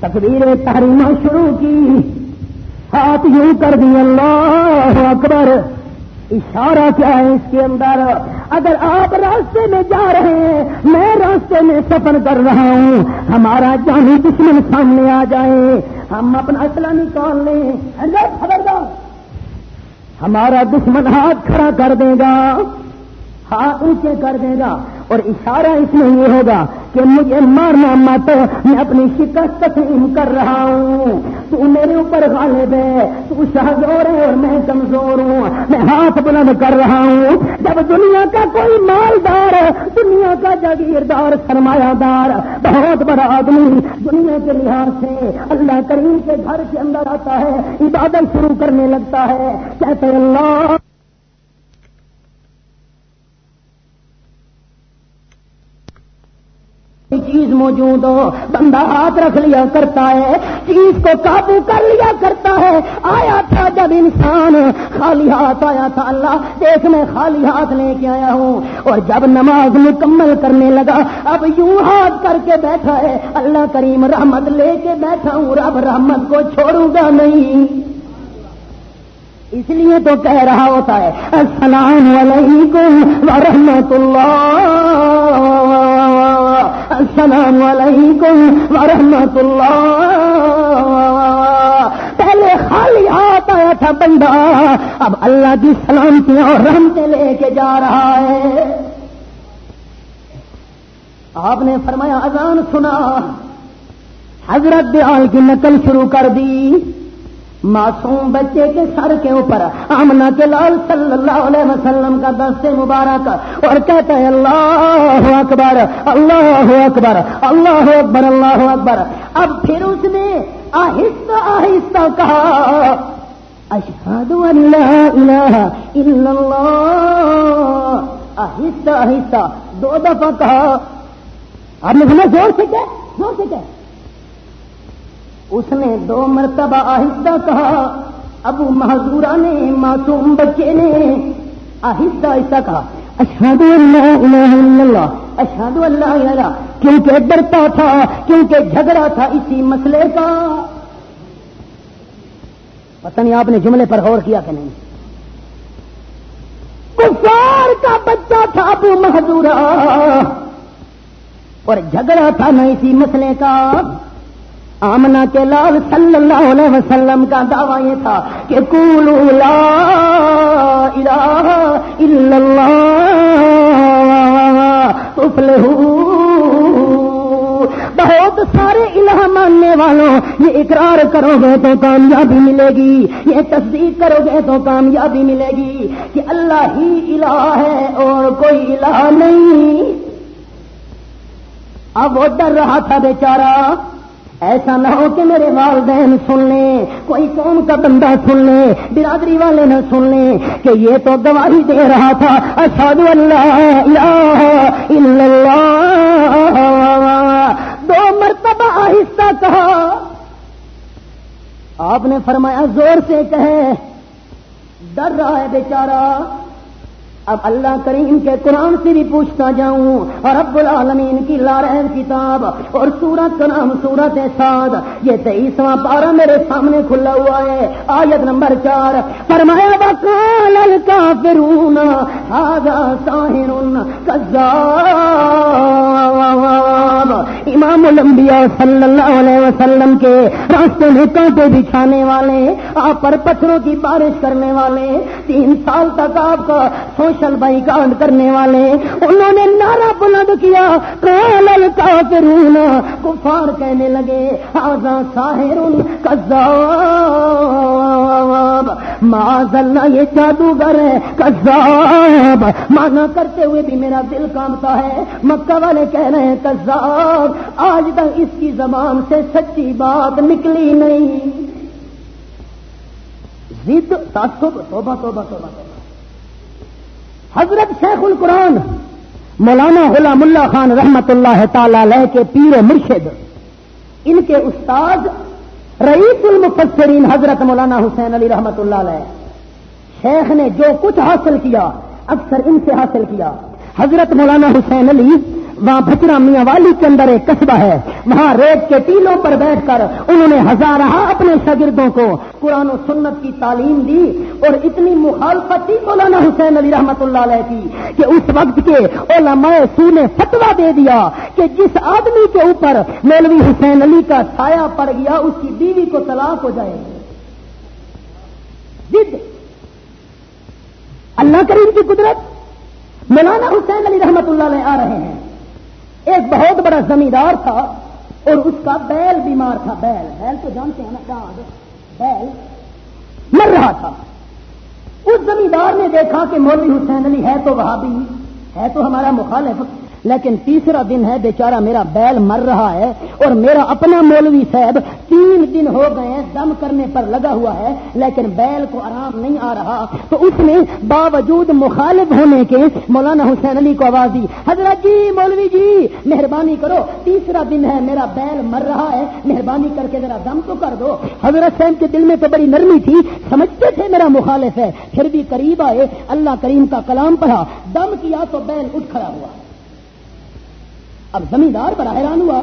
تقریر تحریمہ شروع کی۔ ہاتھ یوں کر دی، اللہ اکبر۔ اشارہ کیا ہے اس کے اندر؟ اگر آپ راستے میں جا رہے ہیں، میں راستے میں سفر کر رہا ہوں، ہمارا جانی دشمن سامنے آ جائے۔ ہم اپنا اصلہ نکال لیں۔ خبردار۔ ہمارا دشمن ہاتھ کھڑا کر دے گا، ہاتھ اونچے کر دے گا۔ اور اشارہ اس میں یہ ہوگا کہ مجھے مارنا مت میں اپنی شکست تسلیم کر رہا ہوں۔ تو میرے اوپر غالب ہے، تو شہزور ہے اور میں کمزور ہوں۔ میں ہاتھ بلند کر رہا ہوں۔ جب دنیا کا کوئی مالدار، دنیا کا جاگیردار سرمایہ دار بہت بڑا آدمی دنیا کے لحاظ سے اللہ کریم کے گھر کے اندر آتا ہے، عبادت شروع کرنے لگتا ہے۔ کہتے اللہ چیز موجود ہو۔ بندہ ہاتھ رکھ لیا کرتا ہے، چیز کو قابو کر لیا کرتا ہے۔ آیا تھا جب انسان خالی ہاتھ آیا تھا، اللہ دیکھ میں خالی ہاتھ لے کے آیا ہوں۔ اور جب نماز مکمل کرنے لگا، اب یوں ہاتھ کر کے بیٹھا ہے۔ اللہ کریم رحمت لے کے بیٹھا ہوں، رب رحمت کو چھوڑوں گا نہیں۔ اس لیے تو کہہ رہا ہوتا ہے، السلام علیکم ورحمۃ اللہ۔ السلام علیکم ورحمۃ اللہ۔ پہلے خالی ہاتھ آیا تھا بندہ، اب اللہ کی سلامتیاں اور رحمتیں لے کے جا رہا ہے۔ آپ نے فرمایا اذان سنا، حضرت دیال کی نقل شروع کر دی۔ معصوم بچے کے سر کے اوپر آمنا کے لال صلی اللہ علیہ وسلم کا دست مبارک اور کہتا ہے اللہ اکبر اللہ اکبر اللہ اکبر اللہ اکبر۔ اب پھر اس نے آہستہ آہستہ کہا، اشہد اللہ الہ الا اللہ۔ آہستہ آہستہ دو دفعہ کہا۔ آپ نے سنا زور سے کیا زور سے کیا اس نے دو مرتبہ آہستہ کہا، ابو محضورہ نے معصوم بچے نے آہستہ آہستہ کہا اشہد اللہ الہ الا اللہ اشہد اللہ الہ کیونکہ ڈرتا تھا، کیونکہ جھگڑا تھا اسی مسئلے کا۔ پتہ نہیں آپ نے جملے پر غور کیا کہ نہیں۔ کفار کا بچہ تھا ابو محضورہ، اور جھگڑا تھا نہ اسی مسئلے کا۔ آمنا کے لال صلی اللہ علیہ وسلم کا دعویٰ یہ تھا کہ کولو لا الہ الا اللہ بہت سارے الہ ماننے والوں، یہ اقرار کرو گے تو کامیابی ملے گی۔ یہ تصدیق کرو گے تو کامیابی ملے گی کہ اللہ ہی الہ ہے اور کوئی الہ نہیں۔ اب وہ ڈر رہا تھا بیچارہ۔ ایسا نہ ہو کہ میرے والدین سن لیں، کوئی قوم کا بندہ سن لے برادری والے نہ سن لیں کہ یہ تو گواہی دے رہا تھا اشاد اللہ۔ دو مرتبہ آہستہ کہا۔ آپ نے فرمایا، زور سے کہے۔ ڈر رہا ہے بیچارہ۔ اب اللہ کریم کے قرآن سے بھی پوچھتا جاؤں، اور رب العالمین کی لارحم کتاب اور سورت کا نام سورت سعد، یہ تیئیسواں پارا میرے سامنے کھلا ہوا ہے۔ آیت نمبر چار، فرمایا بکال کا فرون ساحر امام الانبیاء صلی اللہ علیہ وسلم کے راستے میں کانٹے بچھانے والے، آپ پر پتھروں کی بارش کرنے والے، تین سال تک آپ کا سوشل بائی کانڈ کرنے والے، انہوں نے نعرہ بلند کیا۔ کال کافرون کفار کہنے لگے آزا ساحر کذاب۔ معاذ اللہ یہ جادوگر ہے، کذاب۔ مانا کرتے ہوئے بھی میرا دل کامتا ہے۔ مکہ والے کہہ رہے ہیں، کذاب۔ آج تک اس کی زبان سے سچی بات نکلی نہیں۔ ضد تعصب توبہ توبہ توبہ توبہ حضرت شیخ القرآن مولانا غلام اللہ خان رحمت اللہ تعالی علیہ کے پیر و مرشد، ان کے استاد رئیس المفسرین حضرت مولانا حسین علی رحمت اللہ علیہ۔ شیخ نے جو کچھ حاصل کیا، اکثر ان سے حاصل کیا۔ حضرت مولانا حسین علی وہاں بچرا میاں والی کے اندر ایک قصبہ ہے۔ وہاں ریت کے ٹیلوں پر بیٹھ کر انہوں نے ہزارہ اپنے شاگردوں کو قرآن و سنت کی تعلیم دی اور اتنی مخالفت تھی مولانا حسین علی رحمت اللہ علیہ کی کہ اس وقت کے علماء سو نے فتوا دے دیا کہ جس آدمی کے اوپر مولوی حسین علی کا سایہ پڑ گیا، اس کی بیوی کو طلاق ہو جائے جد۔ اللہ کریم کی قدرت۔ مولانا حسین علی رحمت اللہ علیہ آ رہے ہیں۔ ایک بہت بڑا زمیندار تھا اور اس کا بیل بیمار تھا، بیل۔ بیل تو جانتے ہیں نا کیا بیل مر رہا تھا۔ اس زمیندار نے دیکھا کہ مولوی حسین علی ہے تو وہاں بھی ہے تو ہمارا مخالف۔ لیکن تیسرا دن ہے، بیچارہ میرا بیل مر رہا ہے اور میرا اپنا مولوی صاحب تین دن ہو گئے ہیں دم کرنے پر لگا ہوا ہے، لیکن بیل کو آرام نہیں آ رہا۔ تو اس نے باوجود مخالف ہونے کے مولانا حسین علی کو آواز دی، حضرت جی مولوی جی مہربانی کرو، تیسرا دن ہے، میرا بیل مر رہا ہے، مہربانی کر کے ذرا دم تو کر دو۔ حضرت صاحب کے دل میں تو بڑی نرمی تھی، سمجھتے تھے میرا مخالف ہے، پھر بھی قریب آئے، اللہ کریم کا کلام پڑھا، دم کیا تو بیل اٹھ کھڑا ہوا۔ اب زمیندار بڑا حیران ہوا۔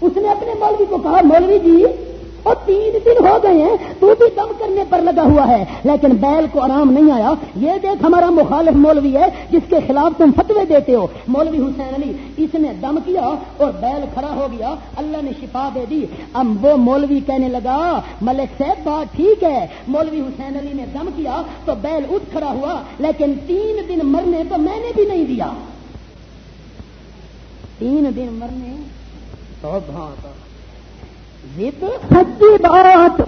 اس نے اپنے مولوی کو کہا، مولوی جی اور تین دن ہو گئے ہیں، تو بھی دم کرنے پر لگا ہوا ہے، لیکن بیل کو آرام نہیں آیا۔ یہ دیکھ ہمارا مخالف مولوی ہے، جس کے خلاف تم فتوے دیتے ہو۔ مولوی حسین علی، اس نے دم کیا اور بیل کھڑا ہو گیا۔ اللہ نے شفا دے دی۔ اب وہ مولوی کہنے لگا، ملک صاحب، بات ٹھیک ہے۔ مولوی حسین علی نے دم کیا تو بیل اٹھ کھڑا ہوا، لیکن تین دن مرنے تو میں نے بھی نہیں دیا۔ تین دن مرنے تو سچی بات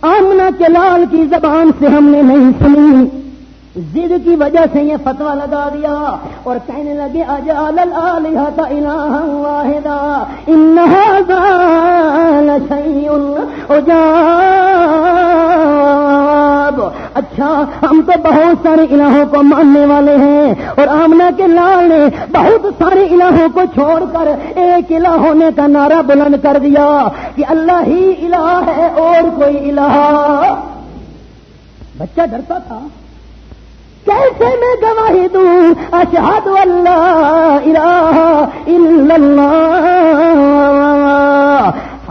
آمنا کے لال کی زبان سے ہم نے نہیں سنی۔ زد کی وجہ سے یہ فتوا لگا دیا اور کہنے لگے اجال الہ واحدہ اچھا ہم تو بہت سارے الہوں کو ماننے والے ہیں، اور آمنا کے لال نے بہت سارے الہوں کو چھوڑ کر ایک الہ ہونے کا نعرہ بلند کر دیا کہ اللہ ہی الہ ہے، اور کوئی الہ۔ بچہ ڈرتا تھا۔ کیسے میں گواہی دوں؟ اشہد اللہ الہ الا اللہ۔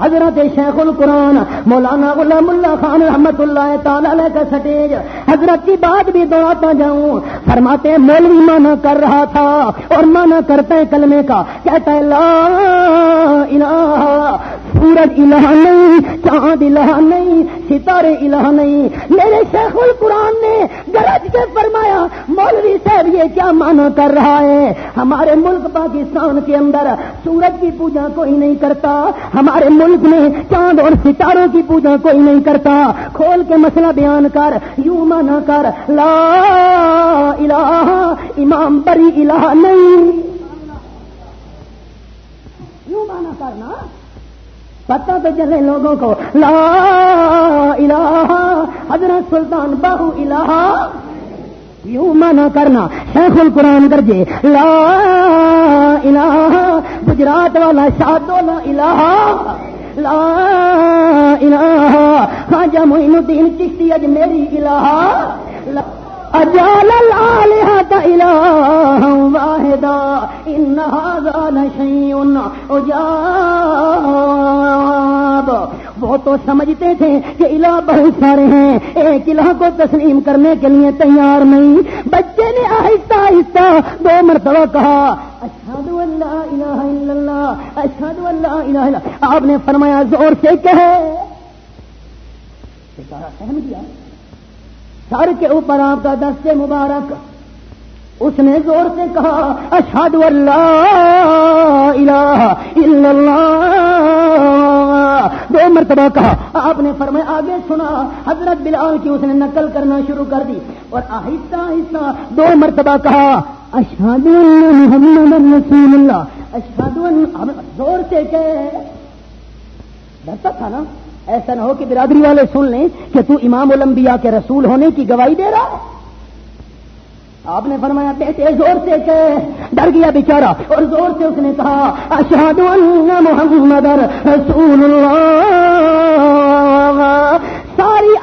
حضرت شیخ القرآن، مولانا غلام اللہ خان رحمت اللہ تعالی کا سٹیج، حضرت کی بات بھی دوڑاتا جاؤں۔ فرماتے مولوی مانا کر رہا تھا اور مانا کرتے کلمے کا۔ کہتا ہے، لا الہ، سورج الہ نہیں، چاند الہ نہیں، ستارے الہ نہیں۔ میرے شیخ القرآن نے گرج کے فرمایا، مولوی صاحب یہ کیا مانا کر رہا ہے؟ ہمارے ملک پاکستان کے اندر سورج کی پوجا کوئی نہیں کرتا، ہمارے ملک ملک میں چاند اور ستاروں کی پوجا کوئی نہیں کرتا۔ کھول کے مسئلہ بیان کر، یوں مانا کر۔ لا الہ امام بری الہ نہیں۔ یوں مانا کرنا۔ پتا تو چلے لوگوں کو۔ لا الہ حضرت سلطان باہو الہ۔ یوں مانا کرنا۔ شیخ القرآن درجے۔ لا الہ، گجرات والا شادو لا الہ۔ لا الہ خواجہ معین الدین چشتی اج میری الہ. اجال الہ واحدا ان هذا لشیء عجاب. وہ تو سمجھتے تھے کہ الہ بہت سارے ہیں، ایک الہ کو تسلیم کرنے کے لیے تیار نہیں۔ بچے نے آہستہ آہستہ دو مرتبہ کہا اشہد اللہ الہ الا اللہ اشہد اللہ الہ الا آپ نے فرمایا، زور سے کہے۔ سہم دیا سر کے اوپر آپ کا دستے مبارک۔ اس نے زور سے کہا اشہد اللہ الہ الا اللہ۔ دو مرتبہ کہا۔ آپ نے فرمایا، آگے سنا، حضرت بلال کی اس نے نقل کرنا شروع کر دی۔ اور آہستہ آہستہ دو مرتبہ کہا اشہد محمد رسول اللہ۔ اشہد زور سے کہ ڈرتا تھا نا؟ ایسا نہ ہو کہ برادری والے سن لیں کہ تو امام الانبیاء کے رسول ہونے کی گواہی دے رہا ہے۔ آپ نے فرمایا، بیٹے، زور سے کہ ڈر گیا بیچارہ۔ اور زور سے اس نے کہا اشہد محمد رسول اللہ۔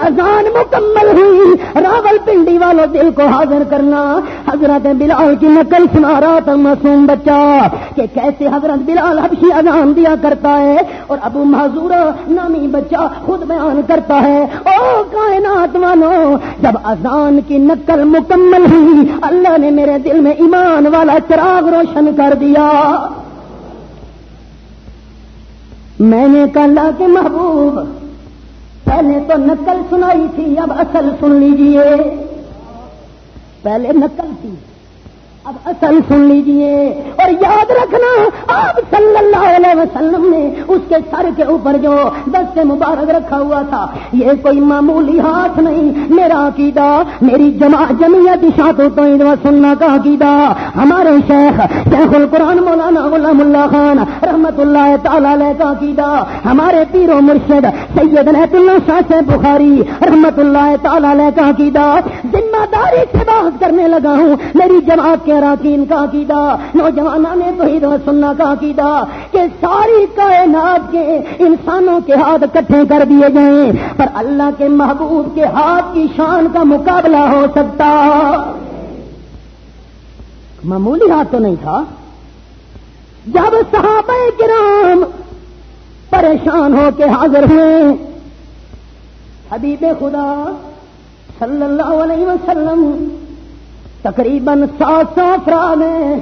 اذان مکمل ہوئی۔ راول پنڈی والوں دل کو حاضر کرنا۔ حضرت بلال کی نقل سنا رہا تھا معصوم بچہ۔ کہ کیسے حضرت بلال حبشی اذان دیا کرتا ہے اور ابو محضور نامی بچہ خود بیان کرتا ہے۔ او کائنات والو، جب اذان کی نقل مکمل ہوئی، اللہ نے میرے دل میں ایمان والا چراغ روشن کر دیا۔ میں نے کہا کہ محبوب پہلے تو نقل سنائی تھی اب اصل سن لیجیے۔ پہلے نقل تھی۔ اب اصل سن لیجیے اور یاد رکھنا، آپ صلی اللہ علیہ وسلم نے اس کے سر کے اوپر جو دست مبارک رکھا ہوا تھا، یہ کوئی معمولی ہاتھ نہیں، میرا عقیدہ، میری جمع جمعیت شاط تو سننا کا عقیدہ۔ ہمارے شیخ شیخ القرآن مولانا غلام اللہ خان رحمت اللہ تعالی کا عقیدہ۔ ہمارے پیر و مرشد سید نیت اللہ شاہ سے بخاری رحمت اللہ تعالی کا عقیدہ۔ ذمہ داری سے بات کرنے لگا ہوں، میری جماعت کے اراکین کا عقیدہ نوجوان نے تو سننا کا عقیدہ کہ ساری کائنات کے انسانوں کے ہاتھ کٹھے کر دیے جائیں، پر اللہ کے محبوب کے ہاتھ کی شان کا مقابلہ ہو سکتا۔ معمولی ہاتھ تو نہیں تھا۔ جب صحابہ کرام پریشان ہو کے حاضر ہوئے، حبیب خدا صلی اللہ علیہ وسلم تقریباً سات سو افراد ہیں۔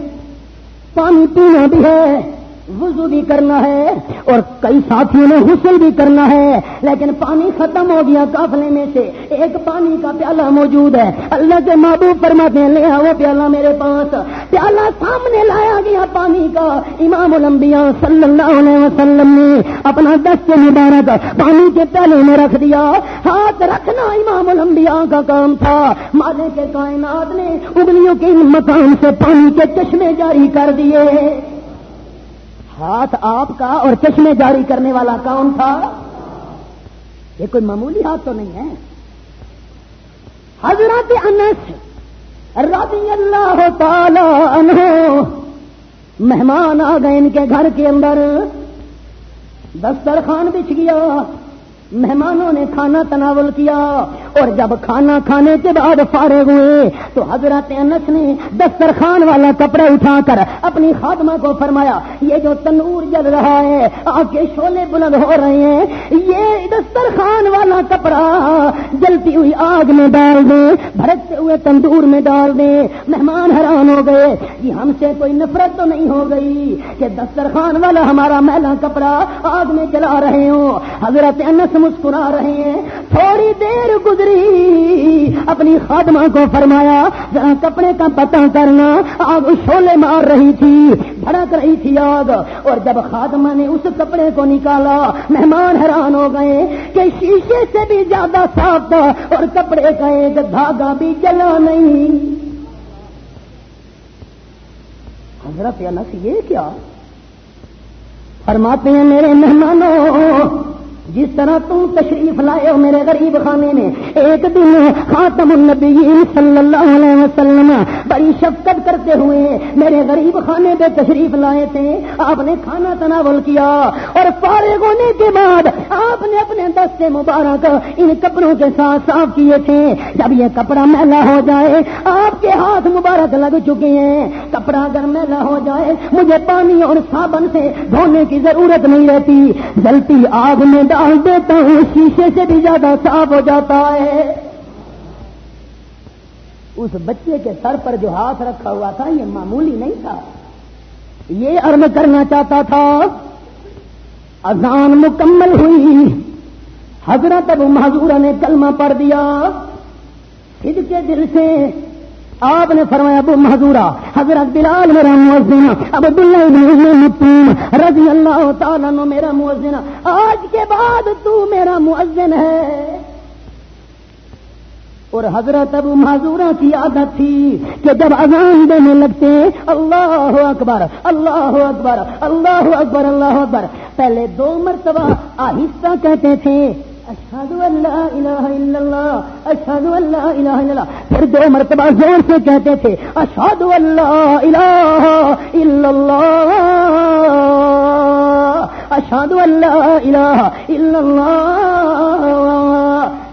پانی پینا بھی ہے۔ وضو بھی کرنا ہے اور کئی ساتھیوں نے حسل بھی کرنا ہے، لیکن پانی ختم ہو گیا کافلے میں سے۔ ایک پانی کا پیالہ موجود ہے۔ اللہ کے محبوب فرماتے ہیں، لے وہ پیالہ میرے پاس۔ پیالہ سامنے لایا گیا پانی کا۔ امام الانبیاء صلی اللہ علیہ وسلم نے اپنا دست مبارک پانی کے پیالے میں رکھ دیا۔ ہاتھ رکھنا امام الانبیاء کا کام تھا۔ مالے کے کائنات نے اگلیوں کے مکان سے پانی کے چشمے جاری کر دیے۔ ہاتھ آپ کا اور چشمے جاری کرنے والا کون تھا؟ یہ کوئی معمولی ہاتھ تو نہیں ہے۔ حضرت انس رضی اللہ تعالی عنہ مہمان آ گئے ان کے گھر کے اندر۔ دسترخوان بچھ گیا۔ مہمانوں نے کھانا تناول کیا اور جب کھانا کھانے کے بعد فارغ ہوئے تو حضرت انس نے دسترخوان والا کپڑا اٹھا کر اپنی خاتمہ کو فرمایا، یہ جو تنور جل رہا ہے آگ کے شولے بلند ہو رہے ہیں، یہ دسترخوان والا کپڑا جلتی ہوئی آگ میں ڈال دیں، بھرکتے ہوئے تندور میں ڈال دیں، مہمان حیران ہو گئے یہ ہم سے کوئی نفرت تو نہیں ہو گئی کہ دسترخوان والا ہمارا میلا کپڑا آگ میں جلا رہے ہوں۔ حضرت انس مسکرا رہے ہیں۔ تھوڑی دیر گزری۔ اپنی خادمہ کو فرمایا، ذرا کپڑے کا پتہ کرنا۔ آگ شولے مار رہی تھی، بھڑک رہی تھی آگ۔ اور جب خادمہ نے اس کپڑے کو نکالا، مہمان حیران ہو گئے کہ شیشے سے بھی زیادہ صاف تھا اور کپڑے کا ایک دھاگا بھی جلا نہیں۔ حضرت انس، یہ کیا؟ فرماتے ہیں، میرے مہمانوں جس طرح تم تشریف لائے ہو میرے غریب خانے میں ایک دن خاتم النبیین صلی اللہ علیہ وسلم بڑی شفقت کرتے ہوئے میرے غریب خانے پہ تشریف لائے تھے۔ آپ نے کھانا تناول کیا اور فارغ ہونے کے بعد آپ نے اپنے دستے مبارک ان کپڑوں کے ساتھ صاف کیے تھے۔ جب یہ کپڑا میلا ہو جائے، آپ کے ہاتھ مبارک لگ چکے ہیں۔ کپڑا اگر میلا ہو جائے، مجھے پانی اور صابن سے دھونے کی ضرورت نہیں رہتی۔ جلتی آگ میں ڈال دیتا ہوں، شیشے سے بھی زیادہ صاف ہو جاتا ہے۔ اس بچے کے سر پر جو ہاتھ رکھا ہوا تھا، یہ معمولی نہیں تھا۔ یہ ارم کرنا چاہتا تھا، اذان مکمل ہوئی۔ حضرت ابو محضورہ نے کلمہ پڑھ دیا۔ خود کے دل سے آپ نے فرمایا، ابو محضورہ حضرت بلال میرا مؤذن عبد اللہ رضی اللہ تعالیٰ نو میرا مؤذن آج کے بعد تو میرا مؤذن ہے۔ اور حضرت ابو معذورہ کی عادت تھی کہ جب اذان دینے لگتے اللہ اکبر اللہ اکبر اللہ اکبر اللہ اکبر، پہلے دو مرتبہ آہستہ کہتے تھے اشہد اللہ الہ الا اللہ اشہد اللہ الہ الا اللہ پھر دو مرتبہ زور سے کہتے تھے اشہد اللہ الہ الا اللہ اشہد اللہ الہ الا اللہ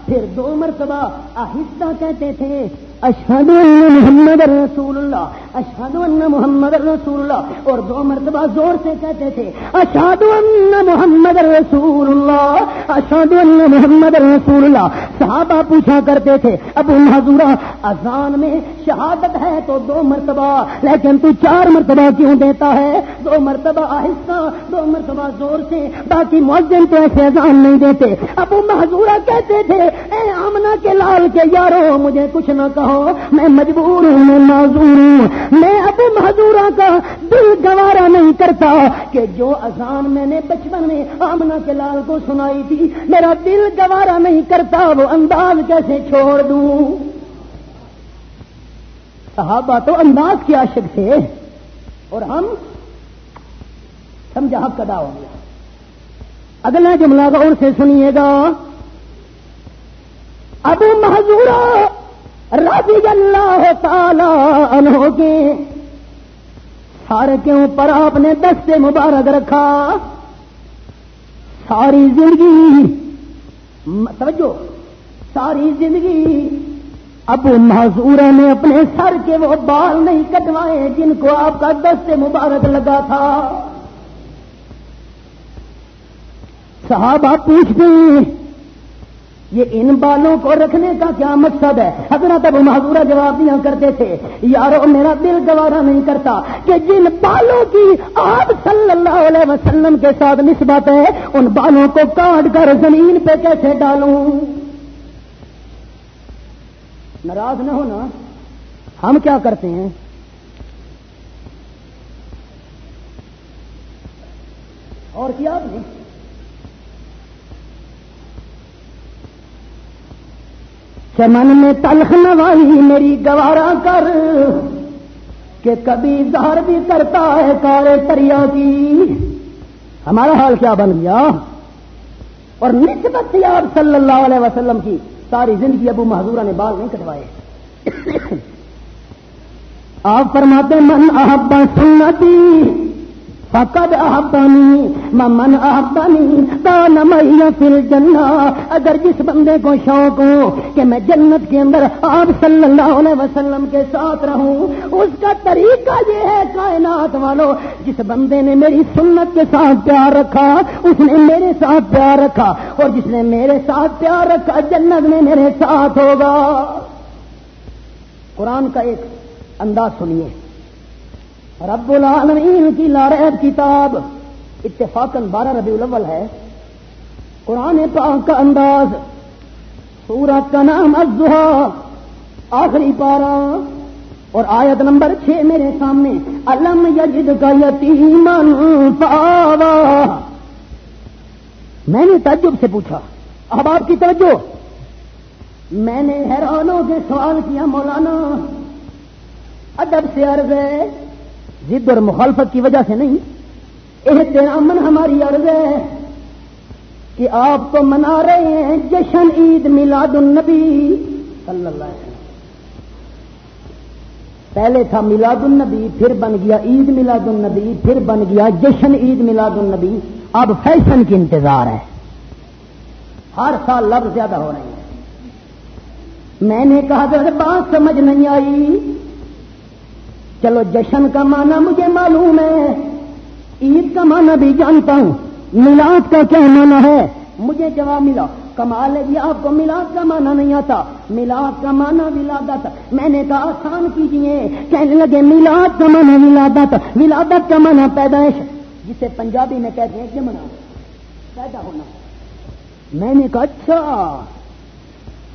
پھر دو مرتبہ آہستہ کہتے تھے اشہد محمد رسول اللہ اشہد محمد رسول اللہ۔ اور دو مرتبہ زور سے کہتے تھے اشہد محمد رسول اللہ اشہد محمد رسول اللہ۔ صحابہ پوچھا کرتے تھے، ابو حضورہ اذان میں شہادت ہے تو دو مرتبہ، لیکن تو چار مرتبہ کیوں دیتا ہے؟ دو مرتبہ آہستہ، دو مرتبہ زور سے۔ باقی مؤذن تو ایسے اذان نہیں دیتے۔ ابو محضورہ کہتے تھے، اے آمنا کے لال کے یارو، مجھے کچھ نہ کہو میں مجبور ہوں، میں معذور ہوں۔ میں ابو محضورہ کا دل گوارا نہیں کرتا کہ جو اذان میں نے بچپن میں آمنا کے لال کو سنائی تھی، میرا دل گوارا نہیں کرتا وہ انداز کیسے چھوڑ دوں۔ صحابہ تو انداز کے عاشق تھے۔ اور ہم سمجھا حق ادا ہو گیا۔ اگلا جملہ غور سے سنیے گا۔ ابو محضورہ رضی اللہ تعالی عنہ کے سارے کے اوپر آپ نے دستے مبارک رکھا۔ ساری زندگی سمجھو ساری زندگی ابو محضور نے اپنے سر کے وہ بال نہیں کٹوائے جن کو آپ کا دستے مبارک لگا تھا۔ صحابہ پوچھتے ہیں یہ ان بالوں کو رکھنے کا کیا مقصد ہے؟ حضرت ابو محضورہ جواب دیا کرتے تھے۔ یارو، میرا دل گوارا نہیں کرتا کہ جن بالوں کی آپ صلی اللہ علیہ وسلم کے ساتھ نسبت ہے، ان بالوں کو کاٹ کر زمین پہ کیسے ڈالوں؟ ناراض نہ ہونا۔ ہم کیا کرتے ہیں؟ اور کیا آپ نے؟ چمن میں تلخ نوائی میری گوارا کر، کہ کبھی زہر بھی کرتا ہے کارے تریا کی۔ ہمارا حال کیا بن گیا؟ اور نسبت تھی آپ صلی اللہ علیہ وسلم کی ساری زندگی ابو محضورہ نے بال نہیں کٹوائے۔ آپ فرماتے من احبا سنتی فقد احبانی من احبانی کا فل جنا اگر جس بندے کو شوق ہو کہ میں جنت کے اندر آپ صلی اللہ علیہ وسلم کے ساتھ رہوں، اس کا طریقہ یہ ہے کائنات والو، جس بندے نے میری سنت کے ساتھ پیار رکھا، اس نے میرے ساتھ پیار رکھا اور جس نے میرے ساتھ پیار رکھا، جنت میں میرے ساتھ ہوگا۔ قرآن کا ایک انداز سنیے۔ رب العالمین کی لارب کتاب، اتفاقاً بارہ ربیع الاول ہے۔ قرآن پاک کا انداز سورت کا نام ازہا آخری پارا اور آیت نمبر چھ میرے سامنے علم یجد کا یتیم پاوا میں نے تعجب سے پوچھا، اب آپ کی توجہ؟ میں نے حیرانوں کے سوال کیا، مولانا، ادب سے عرض ہے ضد اور مخالفت کی وجہ سے نہیں احترامن ہماری عرض ہے کہ آپ تو منا رہے ہیں جشن عید میلاد النبی صلی اللہ علیہ وسلم۔ پہلے تھا میلاد النبی، پھر بن گیا عید میلاد النبی، پھر بن گیا جشن عید میلاد النبی۔ اب فیشن کی انتظار ہے۔ ہر سال لفظ زیادہ ہو رہے ہیں میں نے کہا بات سمجھ نہیں آئی۔ چلو جشن کا معنی مجھے معلوم ہے۔ عید کا معنی بھی جانتا ہوں۔ میلاد کا کیا معنی ہے؟ مجھے جواب ملا۔ کمال ہے یہ آپ کو میلاد کا معنی نہیں آتا۔ میلاد کا معنی ولادت میں نے کہا آسان کیجیے کہنے لگے، میلاد کا معنی ولادت ولادت کا معنی پیدائش۔ جسے پنجابی میں کہتے ہیں جمنا۔ پیدا ہونا۔ میں نے کہا اچھا۔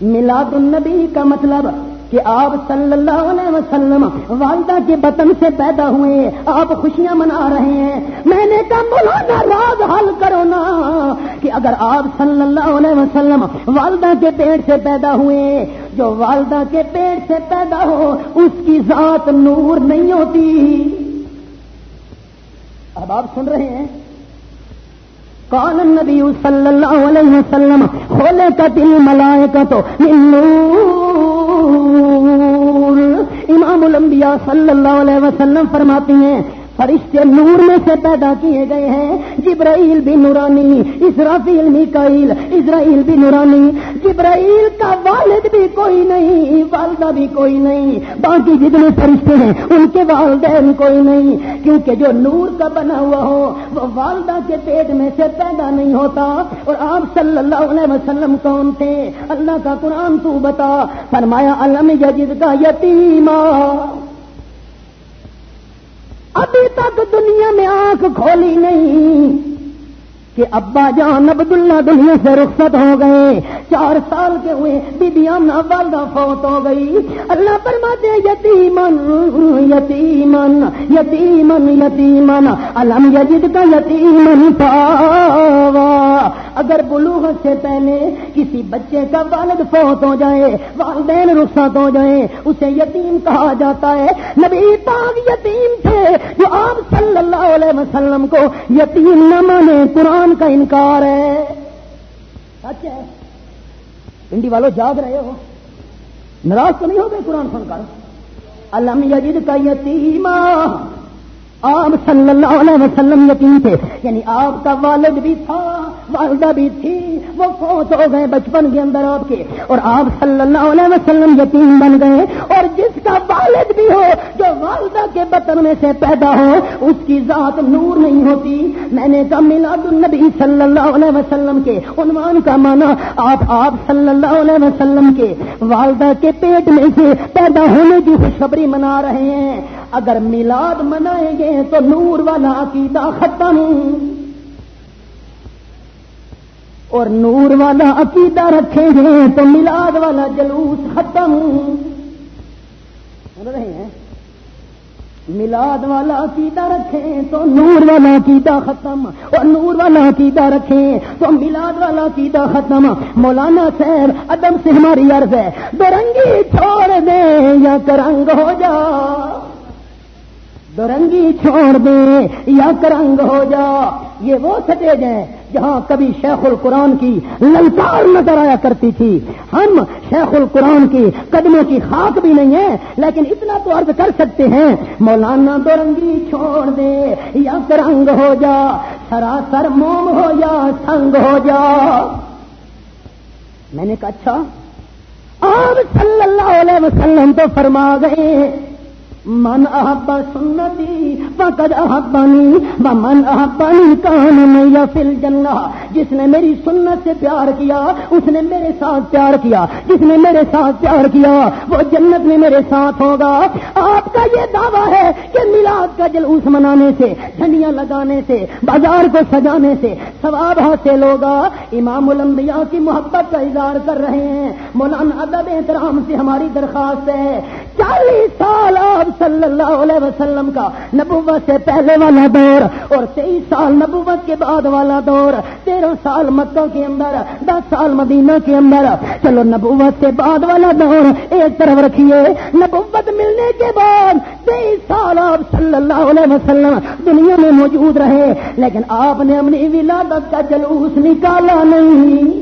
میلاد النبی کا مطلب کہ آپ صلی اللہ علیہ وسلم والدہ کے بطن سے پیدا ہوئے، آپ خوشیاں منا رہے ہیں۔ میں نے کہا، مولانا، راز حل کرو نا کہ اگر آپ صلی اللہ علیہ وسلم والدہ کے پیٹ سے پیدا ہوئے، جو والدہ کے پیٹ سے پیدا ہو، اس کی ذات نور نہیں ہوتی۔ اب آپ سن رہے ہیں؟ قال النبی صلی اللہ علیہ وسلم کھولے کا دل ملائے کا تو امام الانبیاء صلی اللہ علیہ وسلم فرماتی ہیں فرشتے نور میں سے پیدا کیے گئے ہیں جبرائیل بھی نورانی، اسرافیل میکائیل، اسرائیل بھی نورانی۔ جبرائیل کا والد بھی کوئی نہیں، والدہ بھی کوئی نہیں، باقی جتنے فرشتے ہیں، ان کے والدین کوئی نہیں۔ کیونکہ جو نور کا بنا ہوا ہو، وہ والدہ کے پیٹ میں سے پیدا نہیں ہوتا۔ اور آپ صلی اللہ علیہ وسلم کون تھے؟ اللہ کا قرآن تو بتا۔ فرمایا علم یجد کا یتیمہ ابھی تک دنیا میں آنکھ کھولی نہیں۔ کہ ابا جان عبداللہ دنیا سے رخصت ہو گئے۔ چار سال کے ہوئے بی آمنا والدہ فوت ہو گئی۔ اللہ فرماتے یتیمن یتیمن یتیمن یتیمن علم یجد کا یتیمن پاوا اگر بلوغ سے پہلے کسی بچے کا والد فوت ہو جائے، والدین رخصت ہو جائے، اسے یتیم کہا جاتا ہے۔ نبی پاک یتیم تھے، جو آپ صلی اللہ علیہ وسلم کو یتیم نہ مانے، قرآن قرآن کا انکار ہے۔ سچ ہے۔ پنڈی والوں جاگ رہے ہو۔ ناراض تو نہیں ہو گئے قرآن سن کر؟ الم یجد کا یتیما آپ صلی اللہ علیہ وسلم یتیم تھے۔ یعنی آپ کا والد بھی تھا۔ والدہ بھی تھی، وہ فوت ہو گئے بچپن کے اندر آپ کے۔ اور آپ صلی اللہ علیہ وسلم یقین بن گئے۔ اور جس کا والد بھی ہو، جو والدہ کے بطن میں سے پیدا ہو، اس کی ذات نور نہیں ہوتی۔ میں نے کہا، میلاد النبی صلی اللہ علیہ وسلم کے۔ عنوان کا مانا آپ آپ صلی اللہ علیہ وسلم کے۔ والدہ کے پیٹ میں سے پیدا ہونے کی خوشخبری منا رہے ہیں۔ اگر میلاد منائیں گے تو نور والا عقیدہ ختم۔ اور نور والا عقیدہ رکھیں گے تو میلاد والا جلوس ختم۔ رہے ہیں؟ میلاد والا عقیدہ رکھیں تو نور والا عقیدہ ختم۔ اور نور والا عقیدہ رکھیں تو میلاد والا عقیدہ ختم۔ مولانا سیر ادم سے ہماری عرض ہے۔ درنگی چھوڑ دیں یا کرنگ ہو جا۔ درنگی چھوڑ دے یا کرنگ ہو جا۔ یہ وہ سٹیج ہیں جہاں کبھی شیخ القرآن کی للکار نظر آیا کرتی تھی۔ ہم شیخ القرآن کی قدموں کی خاک بھی نہیں ہے لیکن اتنا تو عرض کر سکتے ہیں، مولانا درنگی چھوڑ دے یا کرنگ ہو جا، سراسر موم ہو یا سنگ ہو جا۔ میں نے کہا اچھا آپ صلی اللہ علیہ وسلم تو فرما گئے۔ من احب سنتی فقد احبانی و من احبانی کان میں فل جنہ جس نے میری سنت سے پیار کیا، اس نے میرے ساتھ پیار کیا۔ جس نے میرے ساتھ پیار کیا، وہ جنت میں میرے ساتھ ہوگا۔ آپ کا یہ دعویٰ ہے کہ میلاد کا جلوس منانے سے جھنڈیاں لگانے سے، بازار کو سجانے سے ثواب حاصل ہوگا۔ امام الانبیاء کی محبت کا اظہار کر رہے ہیں۔ مولانا ادب احترام سے ہماری درخواست ہے چالیس سال آپ صلی اللہ علیہ وسلم کا نبوت سے پہلے والا دور اور تیئیس سال نبوت کے بعد والا دور، تیرہ سال مکہ کے اندر، دس سال مدینہ کے اندر۔ چلو نبوت سے بعد والا دور ایک طرف رکھیے۔ نبوت ملنے کے بعد تیئیس سال آپ صلی اللہ علیہ وسلم دنیا میں موجود رہے، لیکن آپ نے اپنی ولادت کا جلوس نکالا نہیں۔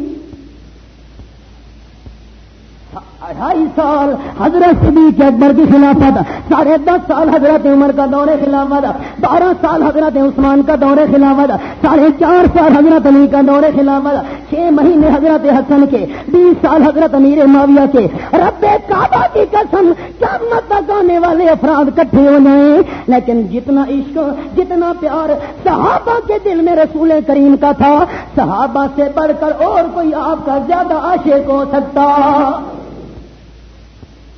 اڑھائی سال حضرت صدیق اکبر کی خلافت، ساڑھے دس سال حضرت عمر کا دور خلافت، بارہ سال حضرت عثمان کا دور خلافت، ساڑھے چار سال حضرت علی کا دور خلافت، چھ مہینے حضرت حسن کے، بیس سال حضرت امیر معاویہ کے۔ رب کعبہ کی قسم کیا تک آنے والے افراد کٹھے ہو جائیں۔ لیکن جتنا عشق، جتنا پیار صحابہ کے دل میں رسول کریم کا تھا، صحابہ سے بڑھ کر اور کوئی آپ کا زیادہ عاشق ہو سکتا۔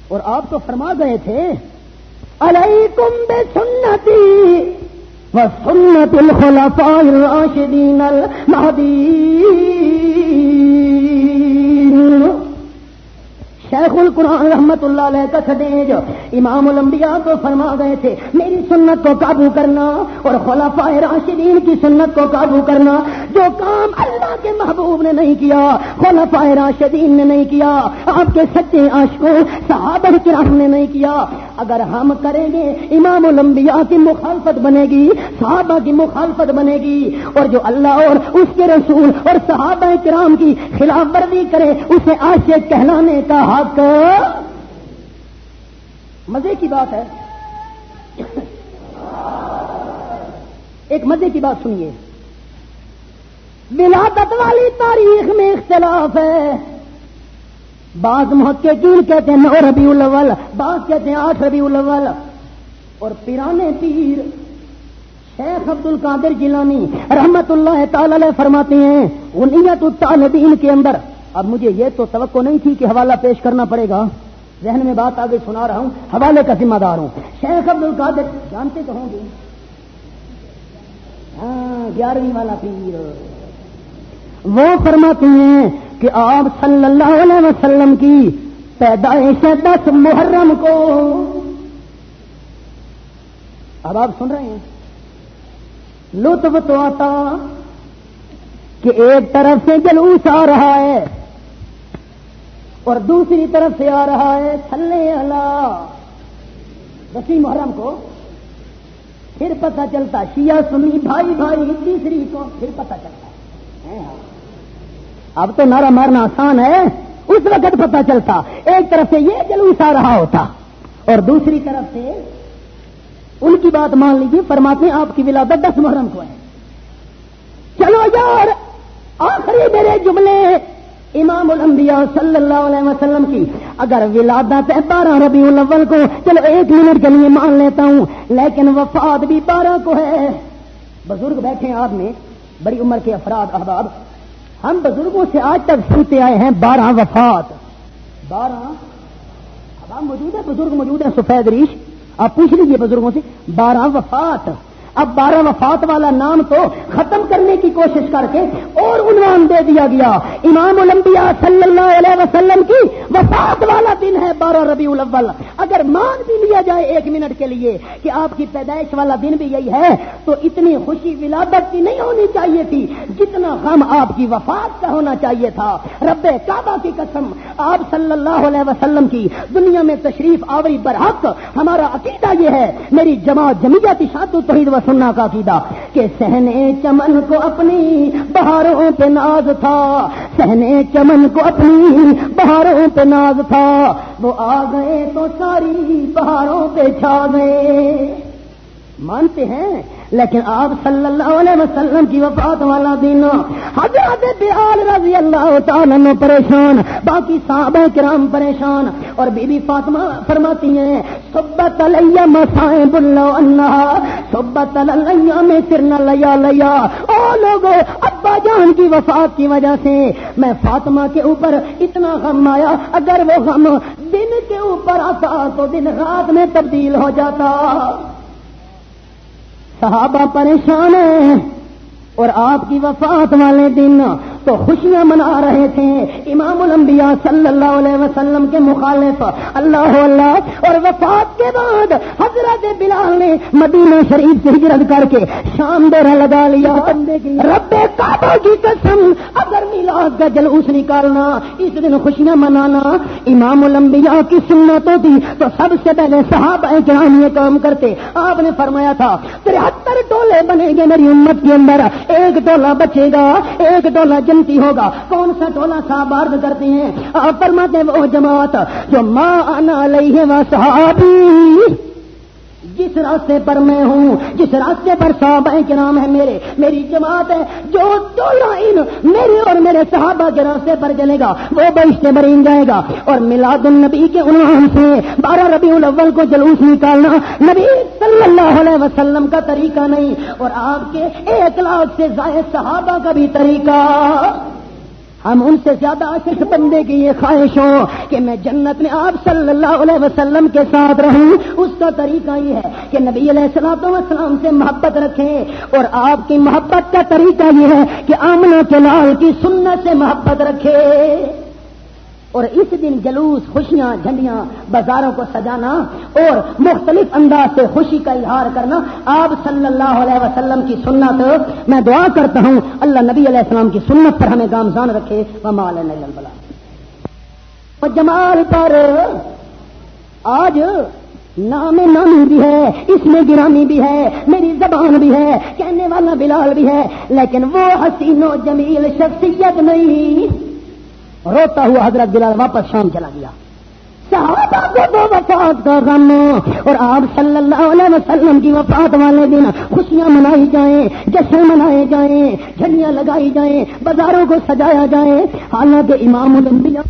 اور آپ تو فرما گئے تھے علیکم بے سنتی و سنت الخلفاء الراشدین المہدین شیخ القرآن رحمت اللہ علیہ کا سدیج امام الانبیاء کو فرما گئے تھے، میری سنت کو قابو کرنا اور خلافہ راشدین کی سنت کو قابو کرنا، جو کام اللہ کے محبوب نے نہیں کیا خلافہ راشدین نے نہیں کیا، آپ کے سچے عاشقوں، صحابہ کرام نے نہیں کیا۔ اگر ہم کریں گے، امام الانبیاء کی مخالفت بنے گی، صحابہ کی مخالفت بنے گی، اور جو اللہ اور اس کے رسول اور صحابہ کرام کی خلاف ورزی کرے، اسے عاشق کہلانے کا حق مزے کی بات ہے۔ ایک مزے کی بات سنیے۔ ولادت والی تاریخ میں اختلاف ہے۔ بعض محققین کہتے ہیں نو ربیع الاول، بعض کہتے ہیں آٹھ ربیع الاول۔ اور پیرانے پیر شیخ عبد القادر جیلانی رحمت اللہ تعالی فرماتے ہیں انیت الطالبین کے اندر۔ اب مجھے یہ تو توقع نہیں تھی کہ حوالہ پیش کرنا پڑے گا۔ ذہن میں بات آگے سنا رہا ہوں۔ حوالے کا ذمہ دار ہوں۔ شیخ عبد القادر جانتے تو ہوں گے۔ ہاں گیارہویں والا پیر۔ وہ فرماتی ہیں کہ آپ صلی اللہ علیہ وسلم کی پیدائش دس محرم کو۔ اب آپ سن رہے ہیں۔ لطف تو آتا کہ ایک طرف سے جلوس آ رہا ہے۔ اور دوسری طرف سے آ رہا ہے تھلے اللہ دسی محرم کو پھر پتہ چلتا، شیعہ سنی بھائی بھائی، تیسری کو پھر پتہ چلتا۔ ہاں۔ اب تو نعرہ مارنا آسان ہے، اس وقت پتہ چلتا۔ ایک طرف سے یہ جلوس آ رہا ہوتا اور دوسری طرف سے ان کی بات مان لیجیے فرماتے ہیں آپ کی ولادت دس محرم کو ہے۔ چلو یار، آخری میرے جملے امام الانبیاء صلی اللہ علیہ وسلم کی، اگر ولادت ہے بارہ ربیع الاول کو، چلو ایک منٹ کے لیے مان لیتا ہوں، لیکن وفات بھی بارہ کو ہے۔ بزرگ بیٹھے ہیں آپ میں بڑی عمر کے افراد، احباب۔ ہم بزرگوں سے آج تک سنتے آئے ہیں بارہ وفات۔ بارہ؟ اب آپ موجود ہیں، بزرگ موجود ہیں، سفید ریش۔ آپ پوچھ لیجیے بزرگوں سے، بارہ وفات۔ اب بارہ وفات والا نام تو ختم کرنے کی کوشش کر کے اور عنوان دے دیا گیا۔ امام الانبیاء صلی اللہ علیہ وسلم کی وفات والا دن ہے بارہ ربیع الاول۔ اگر مان بھی لیا جائے ایک منٹ کے لیے کہ آپ کی پیدائش والا دن بھی یہی ہے، تو اتنی خوشی ولادت کی نہیں ہونی چاہیے تھی جتنا غم آپ کی وفات کا ہونا چاہیے تھا۔ رب کعبہ کی قسم، آپ صلی اللہ علیہ وسلم کی دنیا میں تشریف آوری برحق، ہمارا عقیدہ یہ ہے، میری جماعت جمیعت شاد توحید و سننا کا عقیدہ کہ سہنے چمن کو اپنی بہاروں پہ ناز تھا۔ سہنے چمن کو اپنی بہاروں پہ ناز تھا۔ وہ آ گئے تو ساری بہاروں پہ چھا گئے۔ مانتے ہیں لیکن آپ صلی اللہ علیہ وسلم کی وفات والا دن، حضرت بلال رضی اللہ تعالیٰ پریشان، باقی صحابہ کرام پریشان، اور بی بی فاطمہ فرماتی ہیں، سبت علیہ مسائیں بلو اللہ سبت علیہ میں سر نہ لیا لیا او لوگوں ابا جان کی وفات کی وجہ سے میں فاطمہ کے اوپر اتنا غم آیا، اگر وہ غم دن کے اوپر آتا تو دن رات میں تبدیل ہو جاتا۔ صحابہ پریشان ہیں اور آپ کی وفات والے دن تو خوشیاں منا رہے تھے۔ امام الانبیاء صلی اللہ علیہ وسلم کے مخالف اللہ اللہ اور وفات کے بعد حضرت بلال نے مدینہ شریف سے ہجرت کر کے شام ڈیرا لگا لیا۔ رب کعبہ کی قسم، اگر میلاد کا جلوس نکالنا، اس دن خوشیاں منانا امام الانبیاء کی سنت ہوتی تو سب سے پہلے صحابہ کرام یہ کام کرتے۔ آپ نے فرمایا تھا، ترہتر ٹولے بنے گے میری امت کے اندر۔ ایک ٹولہ بچے گا، ایک ٹولہ جنتی ہوگا؟ کون سا ٹولہ صاحب عرض کرتے ہیں؟ آپ فرماتے وہ جماعت جو ماں آنا علیہ و صحابی جس راستے پر میں ہوں، جس راستے پر صحابہ کے نام ہے میرے، میری جماعت ہے، جو ان میرے اور میرے صحابہ کے راستے پر چلے گا، وہ بہشتے برین جائے گا۔ اور میلاد النبی کے عنوان سے بارہ ربیع الاول کو جلوس نکالنا نبی صلی اللہ علیہ وسلم کا طریقہ نہیں۔ اور آپ کے ایک لاکھ سے زائد صحابہ کا بھی طریقہ۔ ہم ان سے زیادہ عاشق بندے کی یہ خواہش ہو کہ میں جنت میں آپ صلی اللہ علیہ وسلم کے ساتھ رہوں، اس کا طریقہ یہ ہے کہ نبی علیہ السلام وسلام سے محبت رکھیں اور آپ کی محبت کا طریقہ یہ ہے کہ آمنا کے لال کی سنت سے محبت رکھے اور اس دن جلوس، خوشیاں، جھنڈیاں، بازاروں کو سجانا اور مختلف انداز سے خوشی کا اظہار کرنا، آپ صلی اللہ علیہ وسلم کی سنت، میں دعا کرتا ہوں، اللہ نبی علیہ السلام کی سنت پر ہمیں گامزان رکھے جمال پر آج نام نامی بھی ہے، اس میں گرامی بھی ہے، میری زبان بھی ہے، کہنے والا بلال بھی ہے، لیکن وہ حسین و جمیل شخصیت نہیں۔ روتا ہوا حضرت بلال واپس شام چلا گیا۔ صحابہ کو دو وفات کا غم اور آپ صلی اللہ علیہ وسلم کی وفات والے دن خوشیاں منائی جائیں، جشن منائے جائیں، جھنڈیاں لگائی جائیں، بازاروں کو سجایا جائے۔ حالانکہ امام الانبیاء